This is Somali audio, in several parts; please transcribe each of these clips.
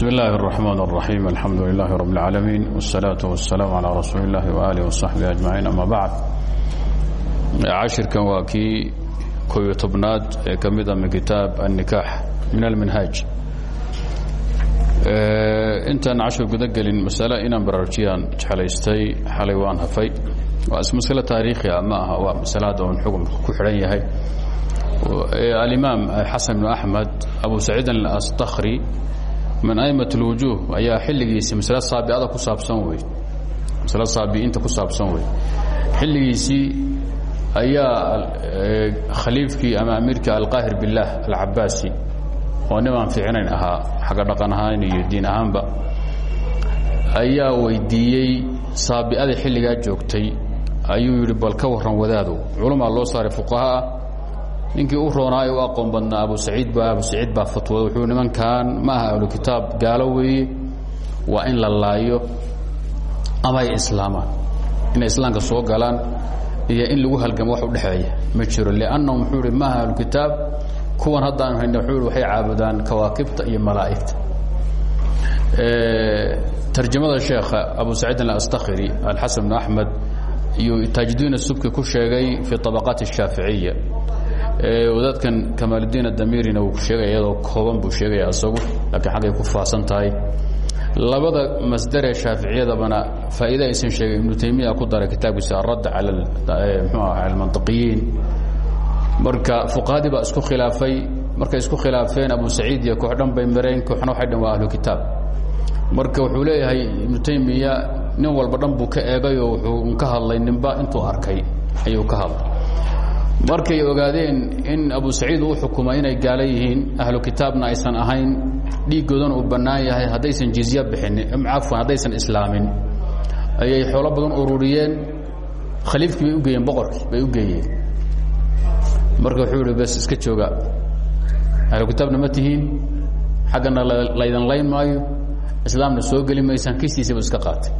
بسم الله الرحمن الرحيم الحمد لله رب العالمين والصلاة والسلام على رسول الله وآله وصحبه أجمعين أما بعد cashirkan waa kii koyo tobnaad ee ka mida min kitaab النikaax min alminhaaj intaan cashir guda gelin masale inaan baraarujiyaan jeclaystay xalay waan hafay waa masale taariikhi ah ma aha waa masale hadda un xukunka ku xidhan yahay alimaam xasan bn axmed abu saciidin alastakri min a'imat اlwujuh ayaa xilligiisii masale saabiada ku saabsan wey masale saabi'iinta ku saabsan wey xilligiisii ayaa khaliifkii ama amiirkii alqaahir biاllah alcabaasi oo nimaan fiicnayn ahaa xagga dhaqan ahaan iyo diin ahaanba ayaa weydiiyey saabi'ada xilligaa joogtay. Ayuu yidhi bal ka warran wadaadow culamaa loo saaray fuqaha ah ninkii u roonaa ee u aqoon badnaa abu saciid ba abu saciid baa fatwooda wuxuu nimankan ma aha ahlu kitaab gaalo weeye waa in la laayo ama ay islaamaan inay islaamka soo galaan iyo in lagu halgamo wax udhexeeya ma jiro liannahum wuxuu ihi ma aha ahlu kitaab kuwan haddaan hayna wuxuu ihi waxay caabudaan kawaakibta iyo malaa'igta tarjamada sheekha abu saciid alastakiri alxasan bn axmed iyo taajdiin subki ku sheegay fi طabaqaat الshaaficiya wadaadkan kamaaludiin adamirina wuu sheegaya iyadoo kooban buu sheegaya isagu laakiin xaggay ku faahsan tahay. Labada masdaree shaaficiyadabana faa'iida aysan sheegay. Ibnu taymiya ku daray kitaabkiisa aradd cala mxuu aha almantiqiyiin marka fuqahadii baa isku khilaafay. Markay isku khilaafeen abu saciid iyo koox dhan bay mareen kooxna waxay dhan waa ahlu kitaab. Marka wuxuu leeyahay ibnu taymiya nin walba dhan buu ka eegayoo wuxuu ka hadlay ninba intuu arkay ayuu ka hadlay markay ogaadeen in abu saciid uu xukuma inay gaalo yihiin ahlu kitaabna aysan ahayn dhiiggoodana uu bannaan yahay haddaysan jizya bixinin cafwan haddaysan islaamin. Ayay xoolo badan ururiyeen khaliifkii bay u geeyeen boqorkii bay u geeyeen. Marka wuxuu ihi bes iska jooga. Ahlu kitaabna ma tihiin xaggana laydan layn maayo islaamna soo geli maysaan kistiisaba iska qaatay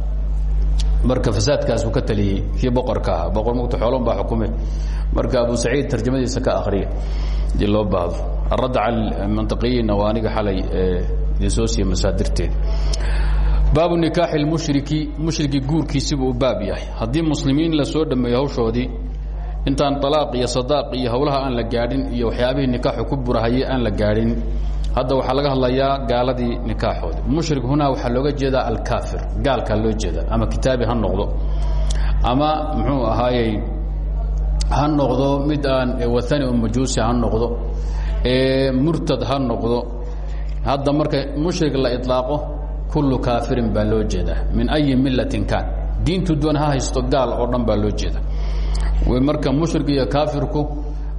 marka fasaadkaas uu ka taliyey kii boqorka ahaa. Boqor mugta xoolon baa xukume marka abu saciid tarjamadiisa ka akriya haddii loo baahdo aradd cala mantiqiyiinna waa aniga xalay idin soo siiya masaadirteeda baabu nikaaxi lmushriki mushriki guurkiisibuu u baab yahay. Haddii muslimiin la soo dhameeyo hawshoodii intaan alaaq iyo sadaaq iyo hawlaha aan la gaadhin iyo waxyaabihii nikaaxu ku burahayey aan la gaadhin hadda waxaa laga hadlayaa gaaladii nikaaxoodi mushrik hunaa waxaa looga jeedaa alkaafir. Gaalkaa loo jeeda ama kitaabi ha noqdo. Ama muxuu ahaayey ha noqdo mid aan waani o majuusi ha noqdo murtad ha noqdo. Hadda marka mushrik la iطlaaqo kullu kaafirin baa loo jeedaa. Min ayi millatin kaan. Diintu doon ha haysto gaal oo dhan baa loo jeeda marka mushrik iyo kaafirku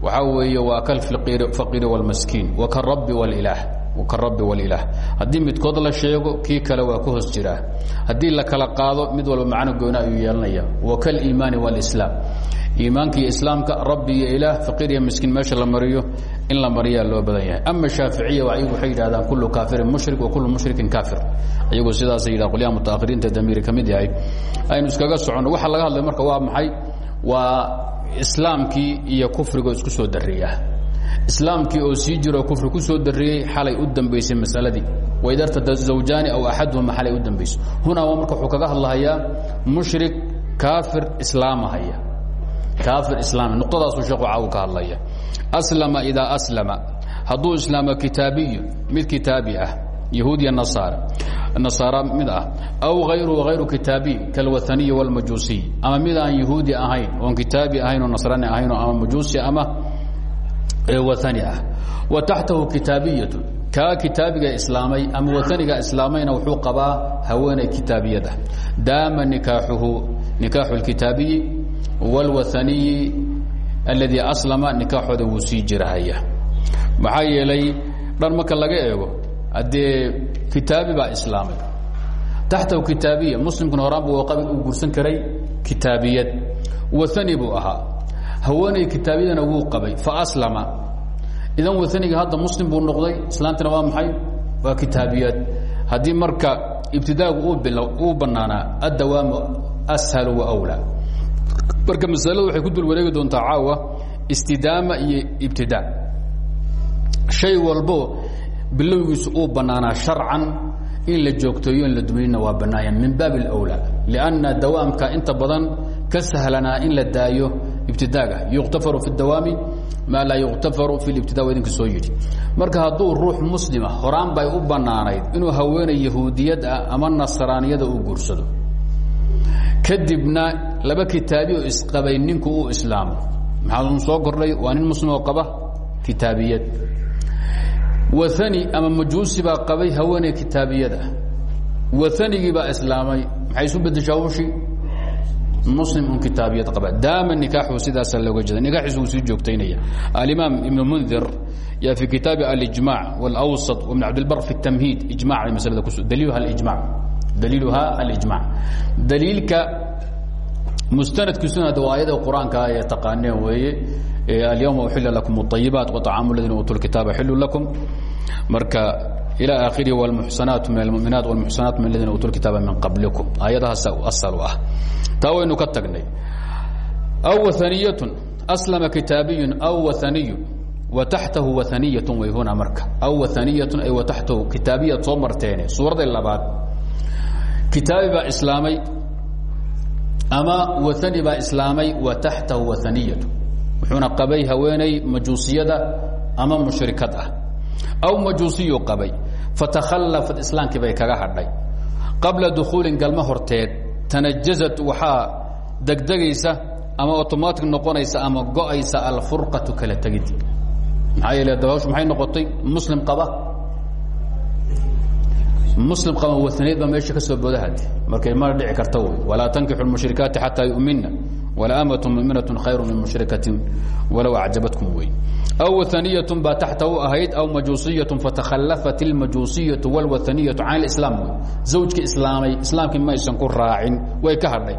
waxaa weeye waa kalfaqiiri wاlmaskiin wakarabbi wاlilaah karabbi wاlilaah haddii midkood la sheego kii kale waa ka hoos jiraa haddii la kala qaado mid walba macno goona ayuu yeelanaya wakaliimaani wاlislaam iimaanka iyo islaamka rabbi iyo ilaah faqiir iyo miskiin meesha la mariyo in la mariyaa loo badan yahay ama shaaficiya ayagu waxay yidhahdaan kullu kaafirin mushrik wa kullu mushrikin kaafir ayagu sidaasay yidhahan qolyaha mutaahiriinta damiiri ka mid yahay aynu iskaga soconno waxa laga hadlay marka waa maxay waa islaamkii iyo kufrigo isku soo dariya islaamkii oo sii jiroo kufri ku soo dariyey xalay u dambaysay masaladii. Waidartada zawjaani aw axaduhuma xalay u dambayso hunaa marka wuxuu kaga hadlahayaa mushrik kaafir islaamahaya. Kaafir islaami. Nuqtadaasuu sheekhu caawu ka hadlaya. Aslama idaa aslama. Hadduu islaamo kitaabiyu mid kitaabi ah yahuud iyo nasaara nasaara mid ah aw hayruhu hayru kitaabiy kalwaaniyi wاlmajuusiy ama mid aan yahuudi ahayn oon kitaabi ahayn oo nasraani ahayn ama majuusi ama waani ah wa taxtahu kitaabiyatu kaa kitaabiga islaamay ama waaniga islaamayna wuxuu qabaa haweeney kitaabiyad ah daama nikaaxuhu nikaaxu اlkitaabiyi wاlwaaniyi aladii aslama nikaaxooda wuu sii jirahaya maxaa yeelay dhan marka laga eego haddee kitaabi baa islaamay. Taxtahu kitaabiya muslimkuna horaan bu qabil uu guursan karay kitaabiyad. Waani buu ahaa. Haweeney kitaabiyadana wuu qabay faaslama idan waaniga hadda muslim buu noqday islaantina waa maxay? Waa kitaabiyad. Haddii marka ibtidaagu uu banaanaa addawaamu ashalu wawlaa marka masaladu waxay ku dul wareegi doontaa caawa istidaama iyo ibtidaa shay walbo bilowgiisu uu bannaanaa sharcan in la joogteeyo in la duminina waa bannaaya min baab اlأwlى لأnna dawaamka inta badan ka sahlanaa in la daayo ibtidaaga yuqtafaru fi اdawaami maa laa yuqtafaru fi اlibtida idinka soo yidhi marka hadduu ruux muslima horaan bay u bannaanayd inuu haweenay yahuudiyad ah ama nasraaniyada uu guursado kadibna laba kitaabi oo isqabay ninku uu islaamo maxaa soo kordhay waa nin muslim oo qaba kitaabiyad waani ama majuusi baa qabay haweeney kitaabiyada. Waanigii baa islaamay. Maxay isu bedeshaa ushii muslim un kitaabiyad qaba. Daama nikaaxu sidaasa looga jeeda nikaaxiisu wuu sii joogtaynaya. Alimaam ibn mundir yaa fi kitaabi alijmac wاlawsat wibn cabdilbar fi اtamhiid ijmac bay maslada kusu daliiluha alijmac daliiluha alijmac daliilka mustanadkiisuna hada waa ayada qur'aanka ah ay taqaaneen weeye alyawma uxila lakum اطayibaat وطacaamu ladina uutuu kitaaba xilu lakum marka ilى akhirihi wاlmuxsanaatu min almuminaat wاlmuxsanaat min ladina uutuu kitaaba min qablikum aayadahaas asal u ah taa waynu ka tagnay aw waaniyatun aslama kitaabiyu aw waaniyu wa taxtahu waaniyatun way huna marka aw waaniyatun ay wa taxtahu kitaabiyad soo marteene suuradda labaad kitaabi baa islaamay ama waani baa islaamay wa taxtahu waaniyatu wuxuuna qabay haweeney majuusiyada ama mushrikad ah. Aw majuusiyu qabay. Fatakhallafat islaamkii bay kaga hadhay. Qabla dukhuulin galmo horteed tanajazat waxaa degdegaysa ama automatic noqonaysa ama go'aysa alfurqatu kala tegid. Maxaa yeele dabawsh maxay noqotay? Muslim qaba. Muslim qaba baa meesha ka boodahad markay mana dhici karta walaa tankixu lmushrikaati xataa yu'mina wala amatu muminaة khayru min mushrikatin walow acjabatkum wey aw waaniyatun baa taxta u ahayd aw majuusiyatu fatakhallafat اlmajuusiyaةu wاlwaaniyatu can اlislaam wey zawjki islaamay islaamkii maysan ku raacin way ka hadhay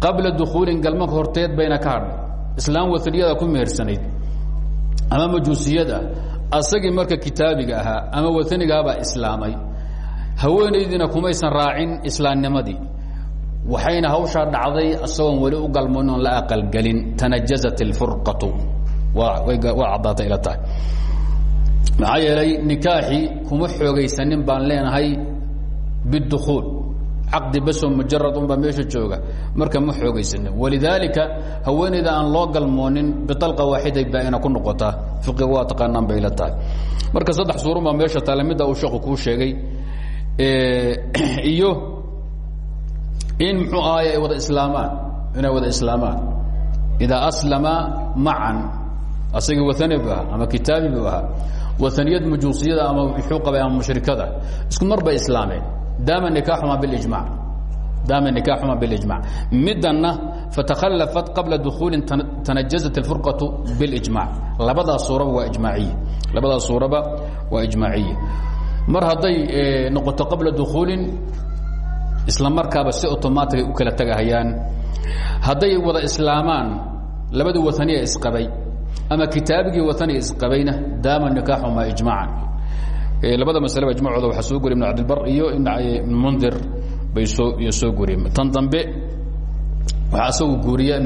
qabla dukuulin galma horteed bayna ka hadhay islaam waaniyada ku mehersanayd ama majuusiyada asagii marka kitaabiga ahaa ama waanigaabaa islaamay haweenaydiina kumaysan raacin islaamnimadii waxayna hawshaa dhacday isagoon weli u galmoon oon la aqalgelin. Tanajazat اlfurqatu waa caddaatay ila tahay. Maxaa yeelay nikaaxii kuma xoogaysanin baan leenahay bidukuul caqdi basoo mujarad unbaa meesha jooga. Marka ma xoogaysanin walidaalika haweenayda aan loo galmoonin bialqa waaxiday baa-ina ku noqotaa fiqiga waa taqaanaan bay ila tahay. Marka saddex suurun baa meesha taale midda uu sheeku kuu sheegay iyo in mxuu ahaay ay wada islaamaan. Inay wada islaamaan. Idaa aslama macan asagii waani ama kitaabi buu ahaa. Ama muxuu qabay ama mushrikada. Isku mar islaameen. Daama nikaaxuma bilijmac daama nikaaxuma bilijmac middanna fatakhallafat qabla dukuulin tanajazat alfurqatu bilijmac labadaas suuraba waa ijmaaciye labadaas suuraba waa ijmaaciye mar hadday noqoto qabla dukuulin isla markaaba si automaticay u kala tegahayaan hadday wada islaamaan labadii waaniya isqabay ama kitaabigii waaniga isqabayna daama nikaaxumaa ijmaacan. Labada masaleba ijmacooda waxaa soo guriy ibn cabdilbar iyo ibn mundir bay soo iyo soo guriyeen tan dambe waxaa isagu guuriya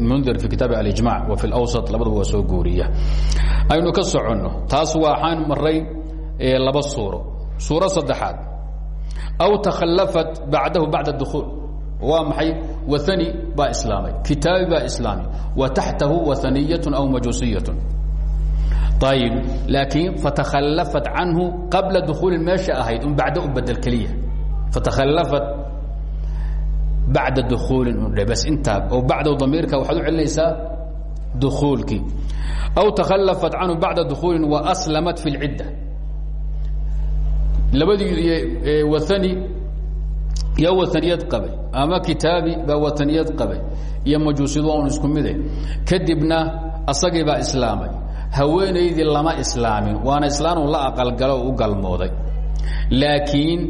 mundir fi kitaabi alijmac wa fi lawsat labadaba waa soo guuriya. Aynu ka soconno taas waxaan maray laba suuro. Suuro saddexaad aw takhallafat bacdahu bacda dukuul waa maxay waani baa islaamay kitaabi baa islaamay wa taxtahu waaniyat aw majuusiyat ayib laakiin fatakhallafat canhu qabla dukuulin meesha ahayd un bacda u bedel keliya fatakhallafat bacda dukuulin udhe bas intaa oo bacdahu damiirka waxaad u celinaysaa dukuulkii aw takhallafat canhu bacda dukuulin wa aslamat fi اlcidda labadii waani yaa waaniyad qabay ama kitaabi baa waaniyad qabay iyo majuusidu isku mide kadibna asagii baa islaamay. Haweenaydii lama islaamin waana islaanu la aqalgalo u galmooday. Laakiin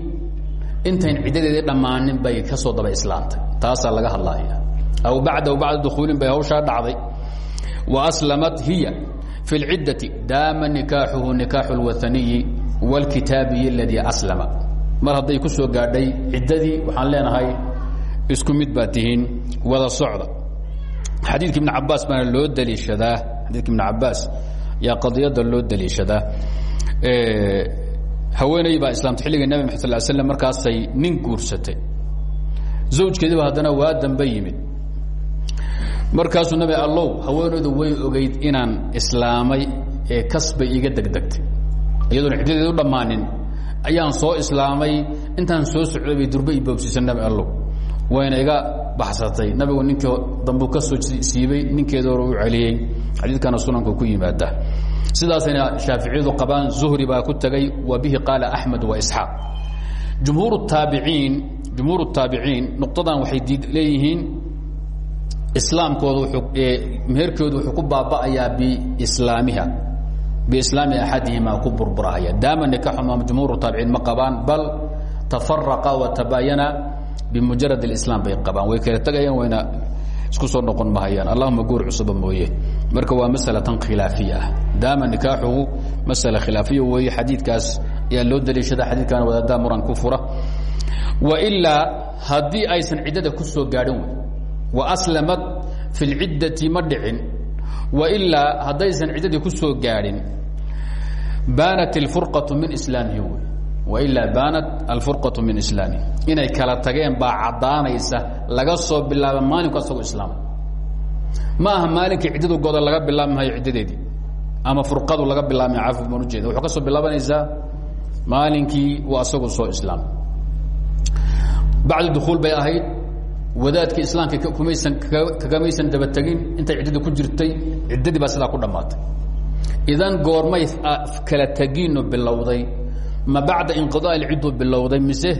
intayn ciddadeedii dhammaanin bay ka soo daba islaamtay taasaa laga hadlaya aw bacdahu bacda dukuulin bay hawshaa dhacday. Wa aslamat hiya fi اlciddati daama nikaaxuhu nikaaxu اlwaaniyi wاlkitaabiyi اladii aslama mar hadday ku soo gaadhay ciddadii waxaan leenahay isku mid baad tihiin wada socda xadiidka ibn cabaas baana loo daliishadaa xadiidka ibn cabaas yaa qadiyadda loo daliishadaa haweeney baa islaamtay xilligii nabi maxad sal slam markaasay nin guursatay zawjkeediiba haddana waa dambe yimid markaasuu nabi allow haweeneydu way ogeyd inaan islaamay ee kasbay iga degdegtay iyadoona ciddadeedu dhammaanin ayaan soo islaamay intaan soo socday bay durbe i boobsiisa nabi allow. Wayna iga baxsatay. Nabigu ninkii dambu ka soo siibay ninkeeda hore u celiyey xadiidkana sunanku ku yimaada sidaasayna shaaficiyadu qabaan zuhri baa ku tegay wa bihi qaala axmed wa isxaaq. Jumhuur taabiciin jumhuur taabiciin nuqdadan waxay leeyihiin islaamkooda meherkoodu wuxuu ku baaba'ayaa bislaamiha biislaami axadihima ku burburahaya daama nikaxuma jumhuur taabiciin ma qabaan bal tafaraqa watabaayana bimujarad اislam bay qabaan way kala tegayaan wayna isku soo noqon mahayaan allahuma guur cusuba mooye marka waa masalatan khilaafiya ah daama nikaaxuhu masala khilaafiya weeye xadiidkaas ayaa loo daliishada xadiidkana wadaadaha muran ku fura wailaa haddii aysan ciddada ku soo gaadhin wey waaslamad fi lciddati ma dhicin wailaa haddaysan ciddadii ku soo gaadhin baanat alfurqatu min islaamihi wy. Wailaa baanat alfurqatu min islaamihi. Inay kala tageen baa caddaanaysa laga soo bilaaba maalinku asagoo islaama ma aha maalinkii ciddadu goda laga bilaabmahayo ciddadeedii ama furqadu laga bilaabmay cafif baan ujeeda waxay ka soo bilaabanaysaa maalinkii uu asagu soo islaamay bacda dukuul bay ahayd wadaadka islaamka kmaysan kagamaysan dabategin intay ciddada ku jirtay ciddadii baa sidaa ku dhammaatay. Idan goormay ah kala tegiinu bilowday ma bacda inqidaa cidduu bilowday mise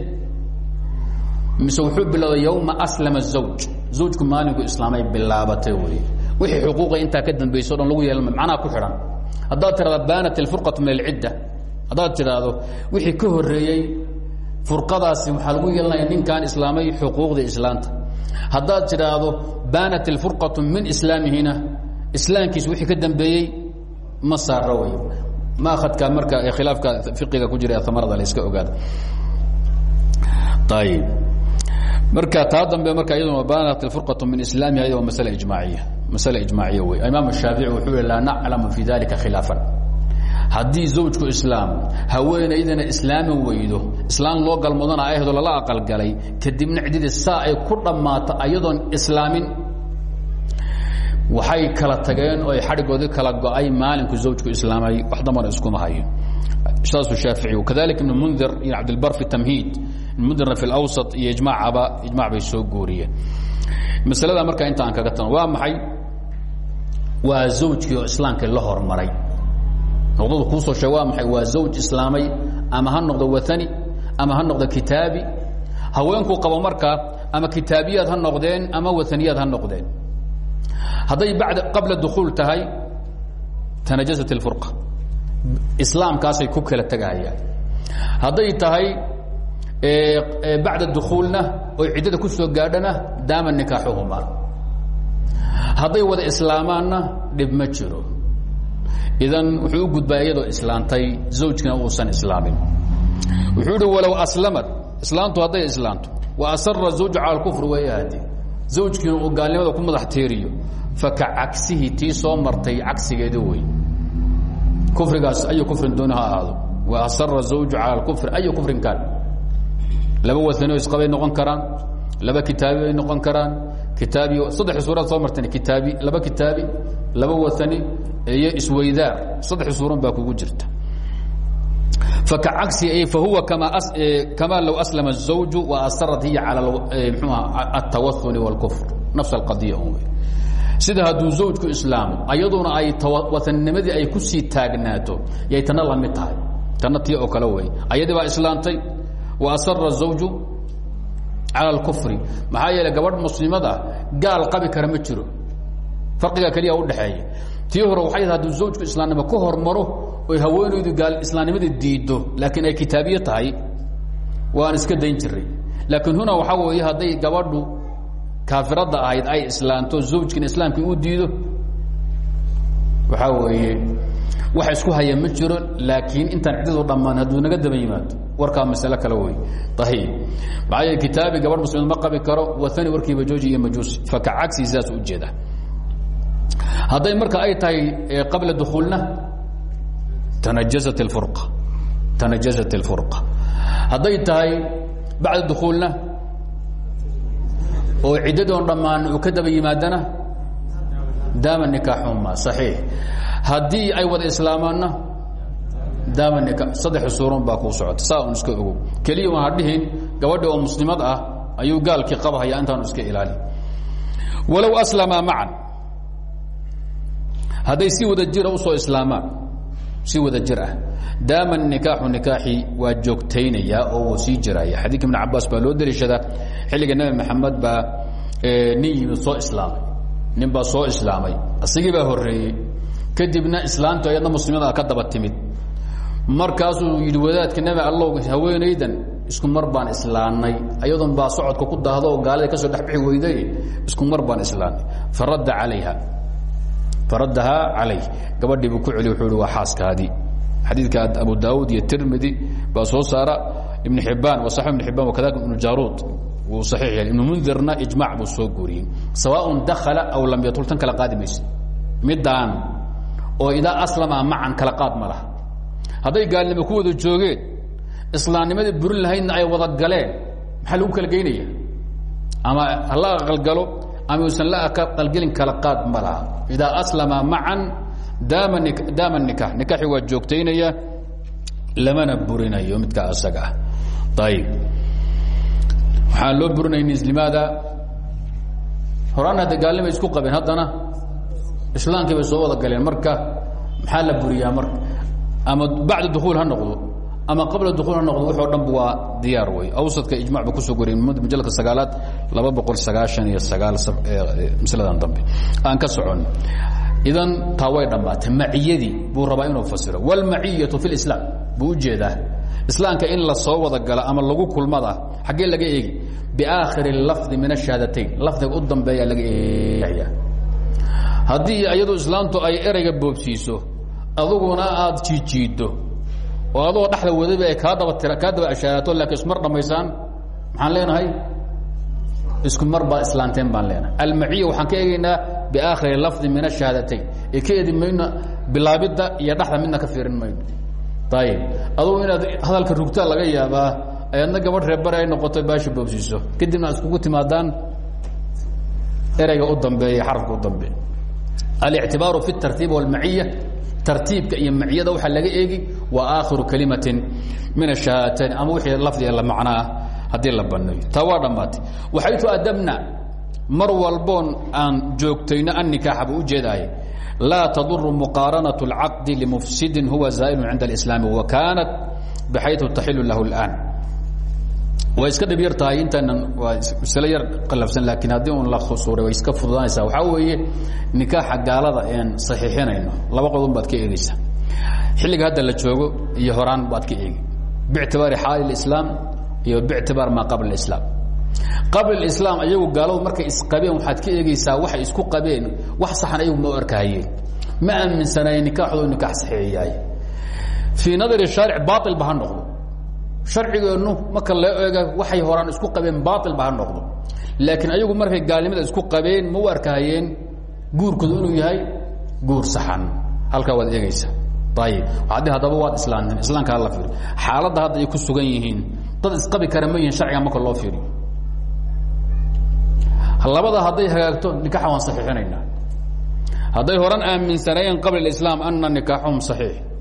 mise wuxuu bilowday yowma aslama zawj. Zawjku maalinku islaamay bilaabatay wey wixii xuquuqa intaa ka dambayso o dhan lagu yeelma macnaha ku xidhan. Haddaad tirahda baanat alfurqatu min alcidda. Haddaad tidhaahdo wixii ka horreeyey furqadaasi waxaa lagu yeelanaya ninkan islaamay xuquuqda islaanta haddaad tidhaahdo baanat اlfurqaةu min islaamihina islaamkiis wixii ka dambeeyey ma saaro wey maakadka marka khilaafka fiqiga ku jira amarada la iska ogaada ayb marka taa dambe marka iyaduna baanat furqaة min islaamiha iyada waa masle ijmaaciya masle ijmaaciya wey imaam الshaafici wuxuu yihi laa naclamu fi dalika khilaafan haddii zawjku islaam haweenaydana islaami weydo islaam loo galmudana ahdo lala aqalgalay kadibna ciddadii saa ku dhammaato ayadoon islaamin. Waxay kala tageen oo ay xadhigoodii kala go'ay maalinku zawjku islaamay wax dambana iskuma hayo. Saasuu shaafici kadalika ibn mundir iyo cabdilbar fi tamhiid. Mundirna fi lawsat iyo ijmaacaba ijmac bay soo guuriyeen masalada inta aan kaga tano waa maxay? Waa zawjkii oo la hormaray noqdadu kuusoo sheeg waa maxay? Waa zawj islaamay ama ha noqdo wathani ama ha noqdo kitaabi? Haweenkuu qabo markaa ama kitaabiyaad ha noqdeen ama wathaniyaad ha noqdeen. Hadday bad qabla dukuul tahay tanajasat اlfurqa islaamkaasay ku kala tegahayaan hadday tahay bacda dukuulna oy ciddada ku soo gaadhana daama nikaaxuhuma hadday wada islaamaanna dhib ma idan wuxuu u gudbaa iyadoo islaantay zawjkina uusan islaamin. Wuxuu ihi walow aslamad islaantu hadday islaanto wa asara zawju cala kufr wayahdi zawjkiina uu gaalnimada ku madax teeriyo faka cagsihi tii soo martay cagsigeeda wey. Kufrigaas ayu kufrin dooni ha wa asara zawju cala kufri ayu kufrin kaan laba waanoo isqabay noqon karaan laba kitaabi noqon karaan kitaabi saddex suuraad soo martan kitaabi laba kitaabi laba waani iyo isweydaar saddex suuran baa kugu jirta fakacagsi fahuwa kama low aslama الزawju waasarat hiya calى mxuha الtawahuni واlkufr nafs اqadiya un sida hadduu zawjku islaamo ayaduna ay watanimadii ay kusii taagnaato yay tana la mid tahay tana tii oo kale wey ayadii baa islaantay wa asara cal kufri maxaa yeele gabadh muslimad ah gaal qabi kara ma jiro farqiga keliya udhexeeya tii hore waxay haduu zawjku islaamnimo ku hormaro oy haweenaydu gaal islaamnimada diido laakiin ay kitaabiye tahay waan iska dayn jiray laakiin huna waxaa weeye hadday gabadhu kaafiradda ahayd ay islaamto zawjkiina islaamkii u diido waxaa weeye waxa isku haya ma jiro laakiin intaan ciddadu dhammaan hadduu naga daba yimaado warkaa masale kale wey ayib maxaa yeele kitaabi gabadh muslimad ma qabi karo waani warkiiba jooji iyo majuusi faka cagsi sidaas ujeeda hadday marka ay tahay qabla dukuulna tanajasat اlfurqa tanajasat اlfurqa hadday tahay bacda dukuulna oo ciddadoon dhammaan uu ka daba yimaadana daama nikaaxuma صaxiix haddii ay wada islaamaanna daama nika saddex suurun baa kuu socota saa un iska ogow. Keliya waan hadhihin gabadhi oo muslimad ah ayuu gaalkii qabahaya intaanu iska ilaali. Walow aslamaa macan hadday si wada jira u soo islaamaan si wada jir ah daama nikaaxu nikaaxii waa joogtaynayaa oo wuu sii jiraya xadiidka ibn cabaas baa loo deliishadaa xilliga nebi maxamed baa nin yimid soo islaamay nin baa soo islaamay asigii baa horeeyey kadibna islaamtu ayadna muslimada ka daba timid. Markaasuu yidhi wadaadka nebi allow haweenaydan isku mar baan islaannay. Ayadoon baa socodka ku daahdo oo gaalada ka soo dhexbixi weyday isku mar baan islaannay. Faradda calayha. Faraddahaa calayh gabadhii buu ku celi wuxuu hi waa xaaskaadii xadiidka abu daawud iyo tirmidi baa soo saara. Ibn xibbaan wa saxib ibn xibbaan wakadalika ibnu jaaruud. Wuu saxiix yahay. Ibnu mundirna ijmac buu soo guuriyey. Sawaaءun dakhala aw lam yatul tan kala qaadi mayso middaan oo idaa aslama macan kala qaad ma laha. Hadday gaalnimo ku wada joogeen islaamnimadii burin lahaydna ay wada galeen maxaa lagu kala geynaya ama hala aqalgalo ama uusan la aqalgelin kala qaad ma laha. Idaa aslama macan daama daama nikaax nikaaxi waa joogtaynaya lamana burinayo midka asaga ah. Ayib waxaan loo burinayni limaada horaan hadda gaalnimay isku qabeen haddana islaamkii bay soo wada galeen. Marka maxaa la buriyaa marka ama bacda dukuul ha noqdo ama qabla dukuul ha noqdo wuxoo dhanba waa diyaar wey awsadka ijmac ba ku soo goriyay majalka sagaalaad laba boqol sagaashan iyo sagaal masladan dambe. Aan ka socon. Idan taa way dhammaatay. Maciyadii buu rabaa inuu fasiro. Wاlmaciyatu fi اlislaam buu u jeedaa islaamka in la soo wada gala ama lagu kulmada xaggee laga eegi. Biaakhiri lafdi min ashahaadatayn lafdiga u dambeeya laga eegaya haddii iyadu islaamtu ay ereyga boobsiiso aduguna aad jiijiiddo. Oo adoo dhexda wadaba ay kaa daba kaa daba ashaarato laakiin ismar dhammaysaan maxaan leenahay? Isku mar baa islaanteen baan leenahay. Almaciya waxaan ka eegaynaa biaakhiri lafdi min ashahaadatayn ee ka eedi mayno bilaabidda iyo dhexda midna ka fiirin mayno. Ayib adugu inaad hadalka rugtaa laga yaabaa ayadna gabadh reerbare ay noqoto baasha boobsiiso. Kadibna ad iskugu timaadaan ereyga u dambeeya xarafka u dambeey alictibaaru fi اtartiib wاlmaciya tartiibka iyo maciyada waxaa laga eegi waa aakhiru kalimatin min ashahaatayn ama wixii lafdiga la macnoah haddii la baneeyo taa waa dhammaatay waxaytu adabna mar walboon aan joogtayno annikaaxa buu ujeedaaya laa taduru muqaaranaة اlcaqdi limufsidin huwa zaa'ilu cinda اlislaami wa kaanat baxaytu taxilu lahu اlآan way iska dhib yar tahay intaanan waa isla yar qalabsan laakiin haddii un la khusuuray way iska fududaanaysaa. Waxaa weeye nikaaxa gaalada een saxiixinayno laba qodon baad ka eegeysaa xilliga hadda la joogo iyo horaan baad ka eegi. Bictibaari xaali lislaam iyo bictibaar maa qabla lislaam. Qabla lislaam ayagu gaaladu markay isqabeen waxaad ka eegeysaa waxay isku qabeen wax saxan ayagu ma u arkahayeen ma aaminsanayen nikaaxdoo nikaax saxiix yahay. Fii nadari shaaric baail ba ha noqdo sharcigeennu marka loo eega waxay horaan isku qabeen baail ba ha noqdo. Laakiin ayagu markay gaalnimada isku qabeen ma u arkahayeen guurkoodu inuu yahay guur saxan. Halkaa waad eegeysaa ayib haddii haddaba waad islaamteen islaamkaa la fiiri. Xaaladda hadda ay ku sugan yihiin dad isqabi kara ma yihiin sharciga marka loo fiiriyo. Labada hadday hagaagto nikaxa waan saxiixinaynaa. Hadday horan aaminsanaayeen qabla islaam ana nikaaxuhum saxiix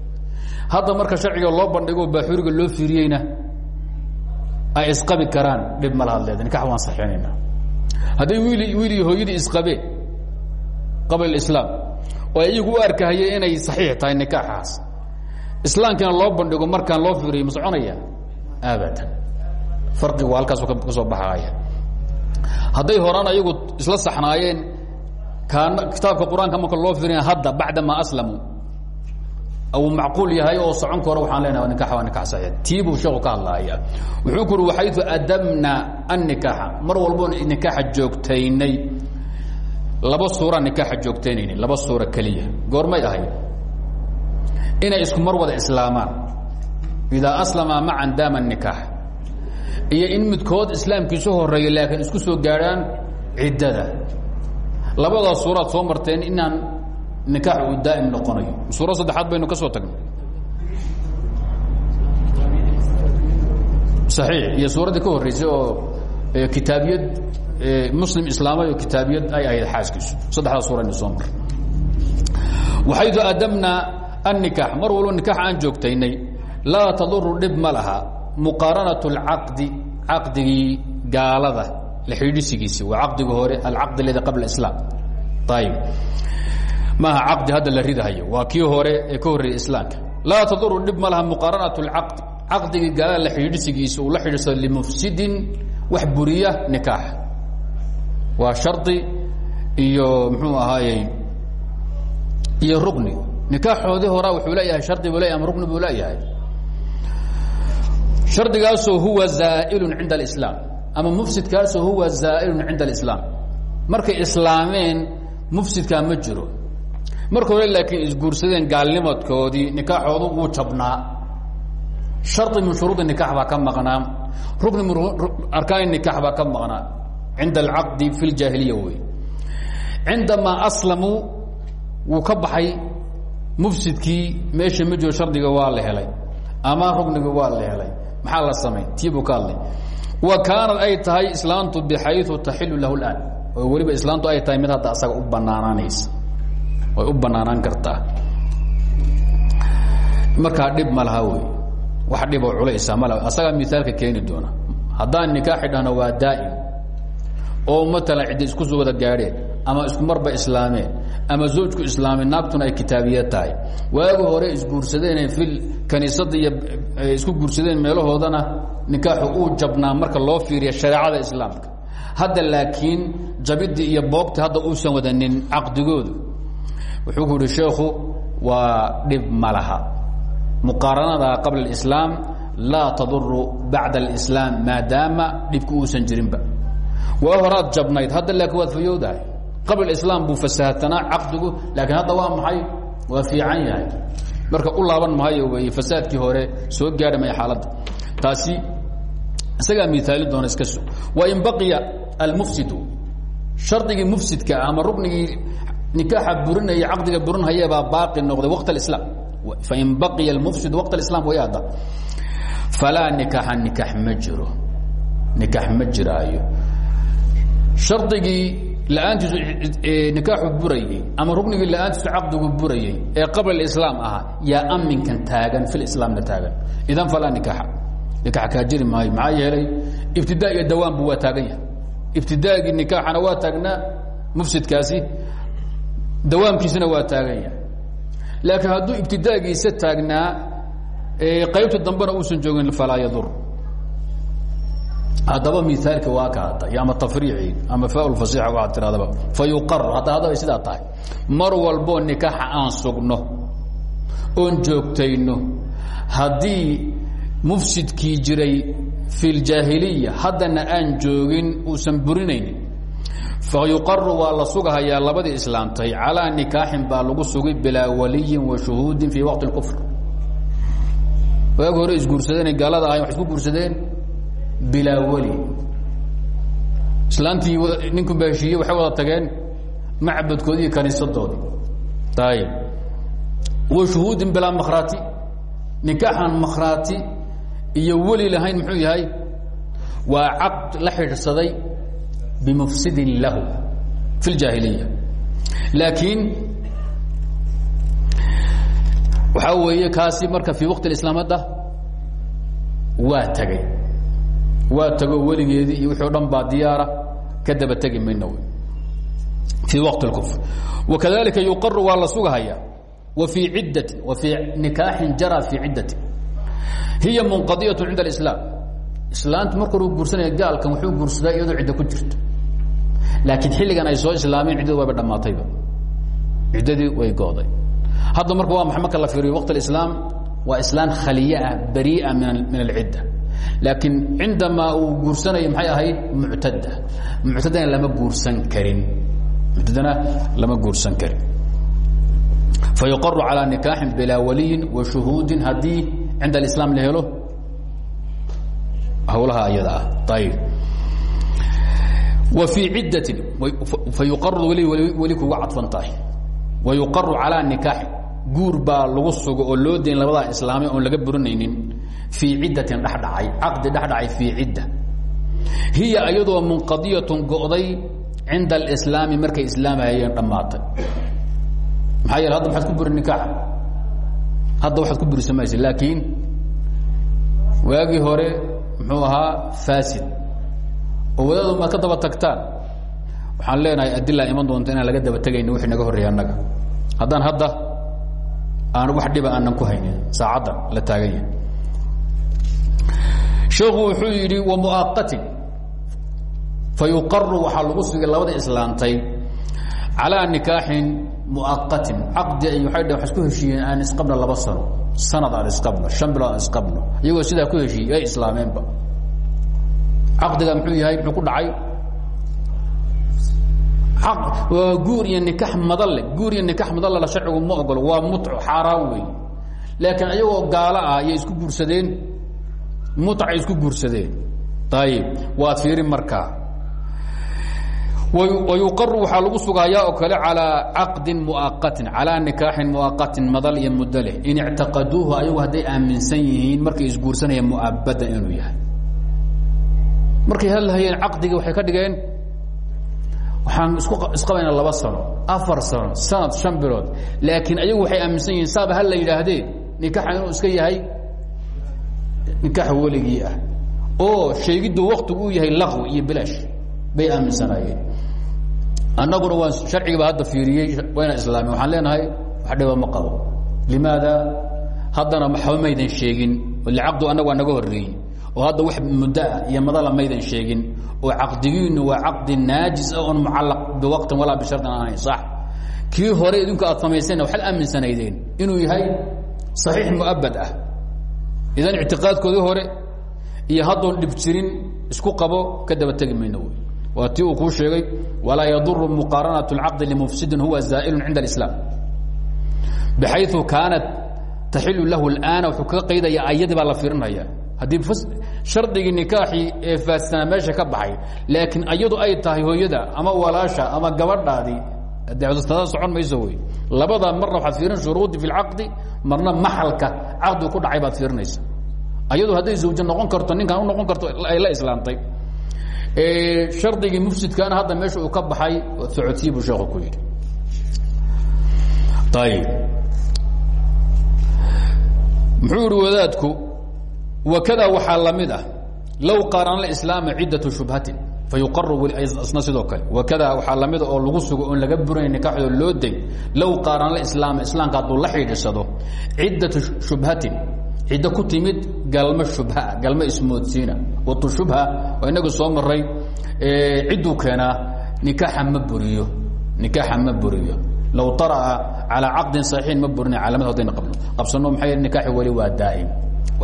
hadda marka sharciga loo bandhigo baaxuriga loo fiiriyeyna. Ay isqabi karaan dhib ma lahad leeda nikax waan saxiixinaynaa hadday wiil wiil iyo hooyadii isqabeen qabla islaam oo iyagu u arkahayeen inay saxiix tahay nikaaxaas islaamkiina loo bandhigo markaan loo fiiriyo ma soconaya? Abadan. Farqigu halkaasu ka soo baxaaya hadday horaan ayagu isla saxnaayeen kaana kitaabka qur'aanka marka loo fiiriya hadda bacdamaa aslamuu u macquul yahay oo socon karo waxaan leenaha nikax waa nikax saxiix tii buu ka hadlaaya wuxuu ku uri waxaytu adabna annikaaxa mar walbo nikaaxa joogtaynay. Laba suura nikaaxa joogtaynaynay laba suura keliya. Goormay ahayd. Inay isku mar wada islaamaan. Idaa aslama macan daama nikaax. Iyo in midkood islaamkiisu horreeya laakiin isku soo gaadhaan ciddada. Labadaas suuraad soo marteen inaan nikaax uu daa'im noqonayo. Suura saddexaad baynu ka tagnay. Saxiix iyo suuraddii ka horreysay oo kitaabiyad muslim islaamay oo kitaabiyad ay ahayd xaaskiisu. Saddexdaa suura ina soo mar waxaydu adamnaa annikaax mar walbo nikaax aan joogtaynay laa taduru dhib ma laha. Muqaaranat alcaqdi caqdigii gaalada la waa caqdiga hore alcaqd aladi qabla islaam ayib maaha caqdi hadda la ridahayo. Waa kii hore ee ka horreeyay islaamka. Laa taduru dhib ma laha muqaaranaة اlcaqdi caqdigii gaalada la xidhisigiisa uu la xidhiirsado limufsidin wax buriya nikaax. Waa shardi iyo mxuu ahaayey iyo rugni nikaaxoodii hora wuxuu leeyahay shardi buu leyahy ama rugni buu leeyahay? Shardigaasoo huwa zaa'ilun cinda alislaam. Ama mufsidkaasoo huwa zaa'ilun cinda alislaam. Markay islaameen mufsidkaa ma jiro marka hore laakiin isguursadeen gaalnimadkoodii nikaaxoodu wuu jabnaa. Shardi min shuruudi nikax baa ka maqnaa. Rugni min arkaani nikax baa ka maqnaa. Cinda alcaqdi fi ljaahiliya wey cindamaa aslamuu wuu ka baxay. Mufsidkii meesha ma jiro shardiga waa la helay. Ama rugniga waa la helay. Maxaa la samay tii buu ka hadlay. Wa kaanad ay tahay islaantu bxayu taxilu lahu اlaan oo weliba islaantu ay tahay mid hadda asaga u banaanaanaysa way u banaanaan kartaa. Markaa dhib ma laha wey wax dhiboo culaysa ma laha. Asagaa miaalka doona. Haddaan nikaaxi dhahno waa daa'im. Oo matalan ciddi isku soo wada gaadheen ama isku marba islaameen ama zawjku islaamay naagtuna ay kitaabiya waagi hore isguursadeen i kaniisada iyo isku guursadeen meelahoodana nikaaxu uu jabnaa marka loo fiiriya shareecada islaamka. Hadda laakiin jabidii iyo boogti hadda uusan wadanin caqdigoodu wuxuu ku yihi sheekhu waa dhib ma laha. Muqaaranada qabla اlislaam laa taduru bacda اlislaam maadaama dhibku uusan jirinba. Waa horaad jabnayd hadda laakiin waad fayowdahay. Qabl islaam buu fasahatanaa caqdigu laakiin hadda waa maxay? Waa fiican yahay. Marka u laaban maayo wey fasaadkii hore soo gaadhi maya xaaladda. Taasi isagaa miaalin doona iska sug wain baqiya almufsidu shardigii mufsidka ama ruknigii nikaaxa burinaya caqdiga burinhayabaa baaqi noqday waqt اislaam fain baqiya almufsid waqt اislam way hadda. Falaa nikaaxa nikaax ma jiro. Nikaax ma jiraayo. Shardigii la'aantiisu nikaaxu ama ruknigii la'aantiisu caqdigu ee qabla islaam ahaa yaa aminkan taagan fi islaamna taagan. Idan falaa nikaaxa. Nikaax kaa jiri maayo maxaa yeelay ibtidaa iyo dawaanbu waa taagan yahay. Ibtidaagii nikaaxana waa taagnaa dawaamkiisina waa taagan yahay laakiin hadduu ibtidaagiisa taagnaa qaybta dambena uusan joogin falaa yadur. Haddaba waa ka hadda iyo ama ama faalfasixa waxaad tirahdaba fa yuqar hadda haddaba sidaa mar walboo nikaaxa aan sugno oon joogtayno haddii mufsidkii jiray fi ljaahiliya haddana aan joogin uusan burinaynin fa yuqaru waa la sugahayaa labadii islaamtay calaa nikaaxin baa lagu sugay bilaa waliyin wa shuhuudin fii waqti اkufr waag hore isguursadeen gaalada ahayn wax isku guursadeen bilaa weli islaantii ninku baashiiye waxay wada tageen macbadkoodi iyo kaniisadoodii ayib wa shuhuudin bilaa makhraati nikaaxan makhraati iyo weli lahayn muxuu yahay waa caqd la xidhsaday bimufsidin lahu fi اljaahiliya laakiin waxaa weeye kaasi marka fii waqti اislaam hadda waa tagay waa tago weligeedii iyo wixii o dhan baa diyaara ka daba tegi mayno wy fii waqti اkufr wakadalika yuqaru waa la sugahaya wa fii ciddati wa fii nikaaxin jara fii ciddati hiya munqadiyaة cinda اislaam islaanta marka uu guursanaya gaalkan wuxuu guursadaa iyadoo ciddo ku jirto laakiin xilligan ay soo islaameen ciddadu wayba dhammaatayba ciddadii way go'day hadda marka waa marka la fiiriyo waqt اislaam waa islaan khaliye ah barii'a min alcidda laakiin cindamaa uu guursanaya maxay ahayd? Muctada muctadana lama guursan karin. Muctadana lama guursan karin. Fayuqaru calىa nikaaxin bilaa waliyin wa shuhuudin haddii cinda alislaam la helo hawlaha ayada ah wa fii ciddatin fayuqaru weli weli kuga cadfan tahay. Wayuqaru calىa nikaaxin guur baa lagu sugo oo loo dayn labadaa islaamay oon laga burinaynin fii ciddatin dhexdhacay caqdi dhexdhacay fii cidda. Hiya iyadoo munqadiyatun go'day cinda alislaami markay islaamahayeen dhammaatay. Maxaa yeele hadda maxaad ku buri nikaaxa hadda waxaad ku burisa maysa laakiin waagii hore muxuu ahaa fasid oo wadaadu maad ka daba tagtaan. Waxaan leenahay adilaa iman doonta inaan laga daba tegayni wixii naga horreeya annaga. Haddaan hadda aan wax dhiba aanan ku haynin saacaddan la taagan yahay. Sheekhu wuxuu yidhi wa mu'aqatin fa yuqaru waxaa lagu sugay labada islaantay calaa nikaaxin mu'aqatin caqdi ay waay dhn wa isku heshiiyeen aan isqabno laba sano sanad aan isqabno shan bilood aan isqabno iyagoo sidaa ku heshiiyey ay islaameenba caqdiga muxuu yahay muxuu ku dhacay? Waa guur iyo nikax madalle guur iyo nikax madallala sharcigu ma ogolo waa mutco xaaraan wey laakiin ayagoo gaalo ah ayay isku guursadeen. Mutcay isku guursadeen. Ayib waad fiirin markaa. Wayuqaru waxaa lagu sugayaa oo kale calىa caqdin muaqatin calىa nikaaxin muaqatin madal iyo in ictaqaduuhu ayagu hadday aaminsan yihiin markay isguursanayeen mu'abadan inuu yahay markay hadlahayeen caqdigii waxay ka dhigeen waxaan isku isqabayna laba sano afar sano sanad shan bilood. Laakiin ayagu waxay aaminsan yihiin saaba ha la yidhaahdee nikaxa inuu iska yahay? Nikaax weligii ah. Oo sheegiddu waktigu uu yahay laqwi iyo bilaash bay aaminsanaayeen. Annaguna waan sharcigiiba hadda fiiriyey wayna islaameen waxaan leenahay wax dhiba ma qabo. Limaada haddana waxba maydan sheegin caqdu annagu waa naga horreeyey oo hadda wax muddoa iyo madala maydan sheegin oo caqdigiinu waa caqdi naajis ah oon mucallaq biwaqtin walaa bishartin aan ahayn sax kii hore idinku aad samaysayna waxaad aaminsanaydeen inuu yahay saxiix mu'abad ah idan ictiqaadkoodii hore iyo haddoon dhib jirin isku qabo ka daba tegi mayno wy waa ti uu kuu sheegay walaa yaduru muqaaranaة اcaqdi limufsidin huwa zaa'il cinda اislaam bxayu kaanat taxilu lahu اlآana wuxuu kaga qaydaya ayadii baa la fiirinaya haddii shardigii nikaaxii ee faadsanaa meesha ka baxay laakiin ayadu ay tahay hooyada ama walaasha ama gabadhaadii tada socon mayso wey labada marna waxaad fiirin shuruudi fi اlcaqdi marna maxalka caqdigu ku dhacay baad fiirinaysa. Ayadu hadday zawjo noqon karto ninkan u noqon karto ay la islaamtay shardigii mufsidkaana hadda meesha uu ka baxay socodsiyi buu sheekhu ku yidhi. Ayib muxuu ihi wadaadku wakada waxaa lamid ah low qaarana islaama ciddatu shubhatin fayuqaru isna sidoo kale wakada waxaa lamida oo lagu sugo oon laga buranay nikaxdoo loo day low qaarana islaama islaamka hadduu la xidhiidsado ciddatu shubhatin ciddo ku timid galmo shubhaa galmo ismoodsiina watu shubha oo inagu soo maray cidduu keenaa nikaaxa ma buriyo nikaaxa ma buriyo low طara'a calىa caqdin صaxiixin ma burina caalamad haddayna qabno qabsano maxay nikaaxi weli waa daa'im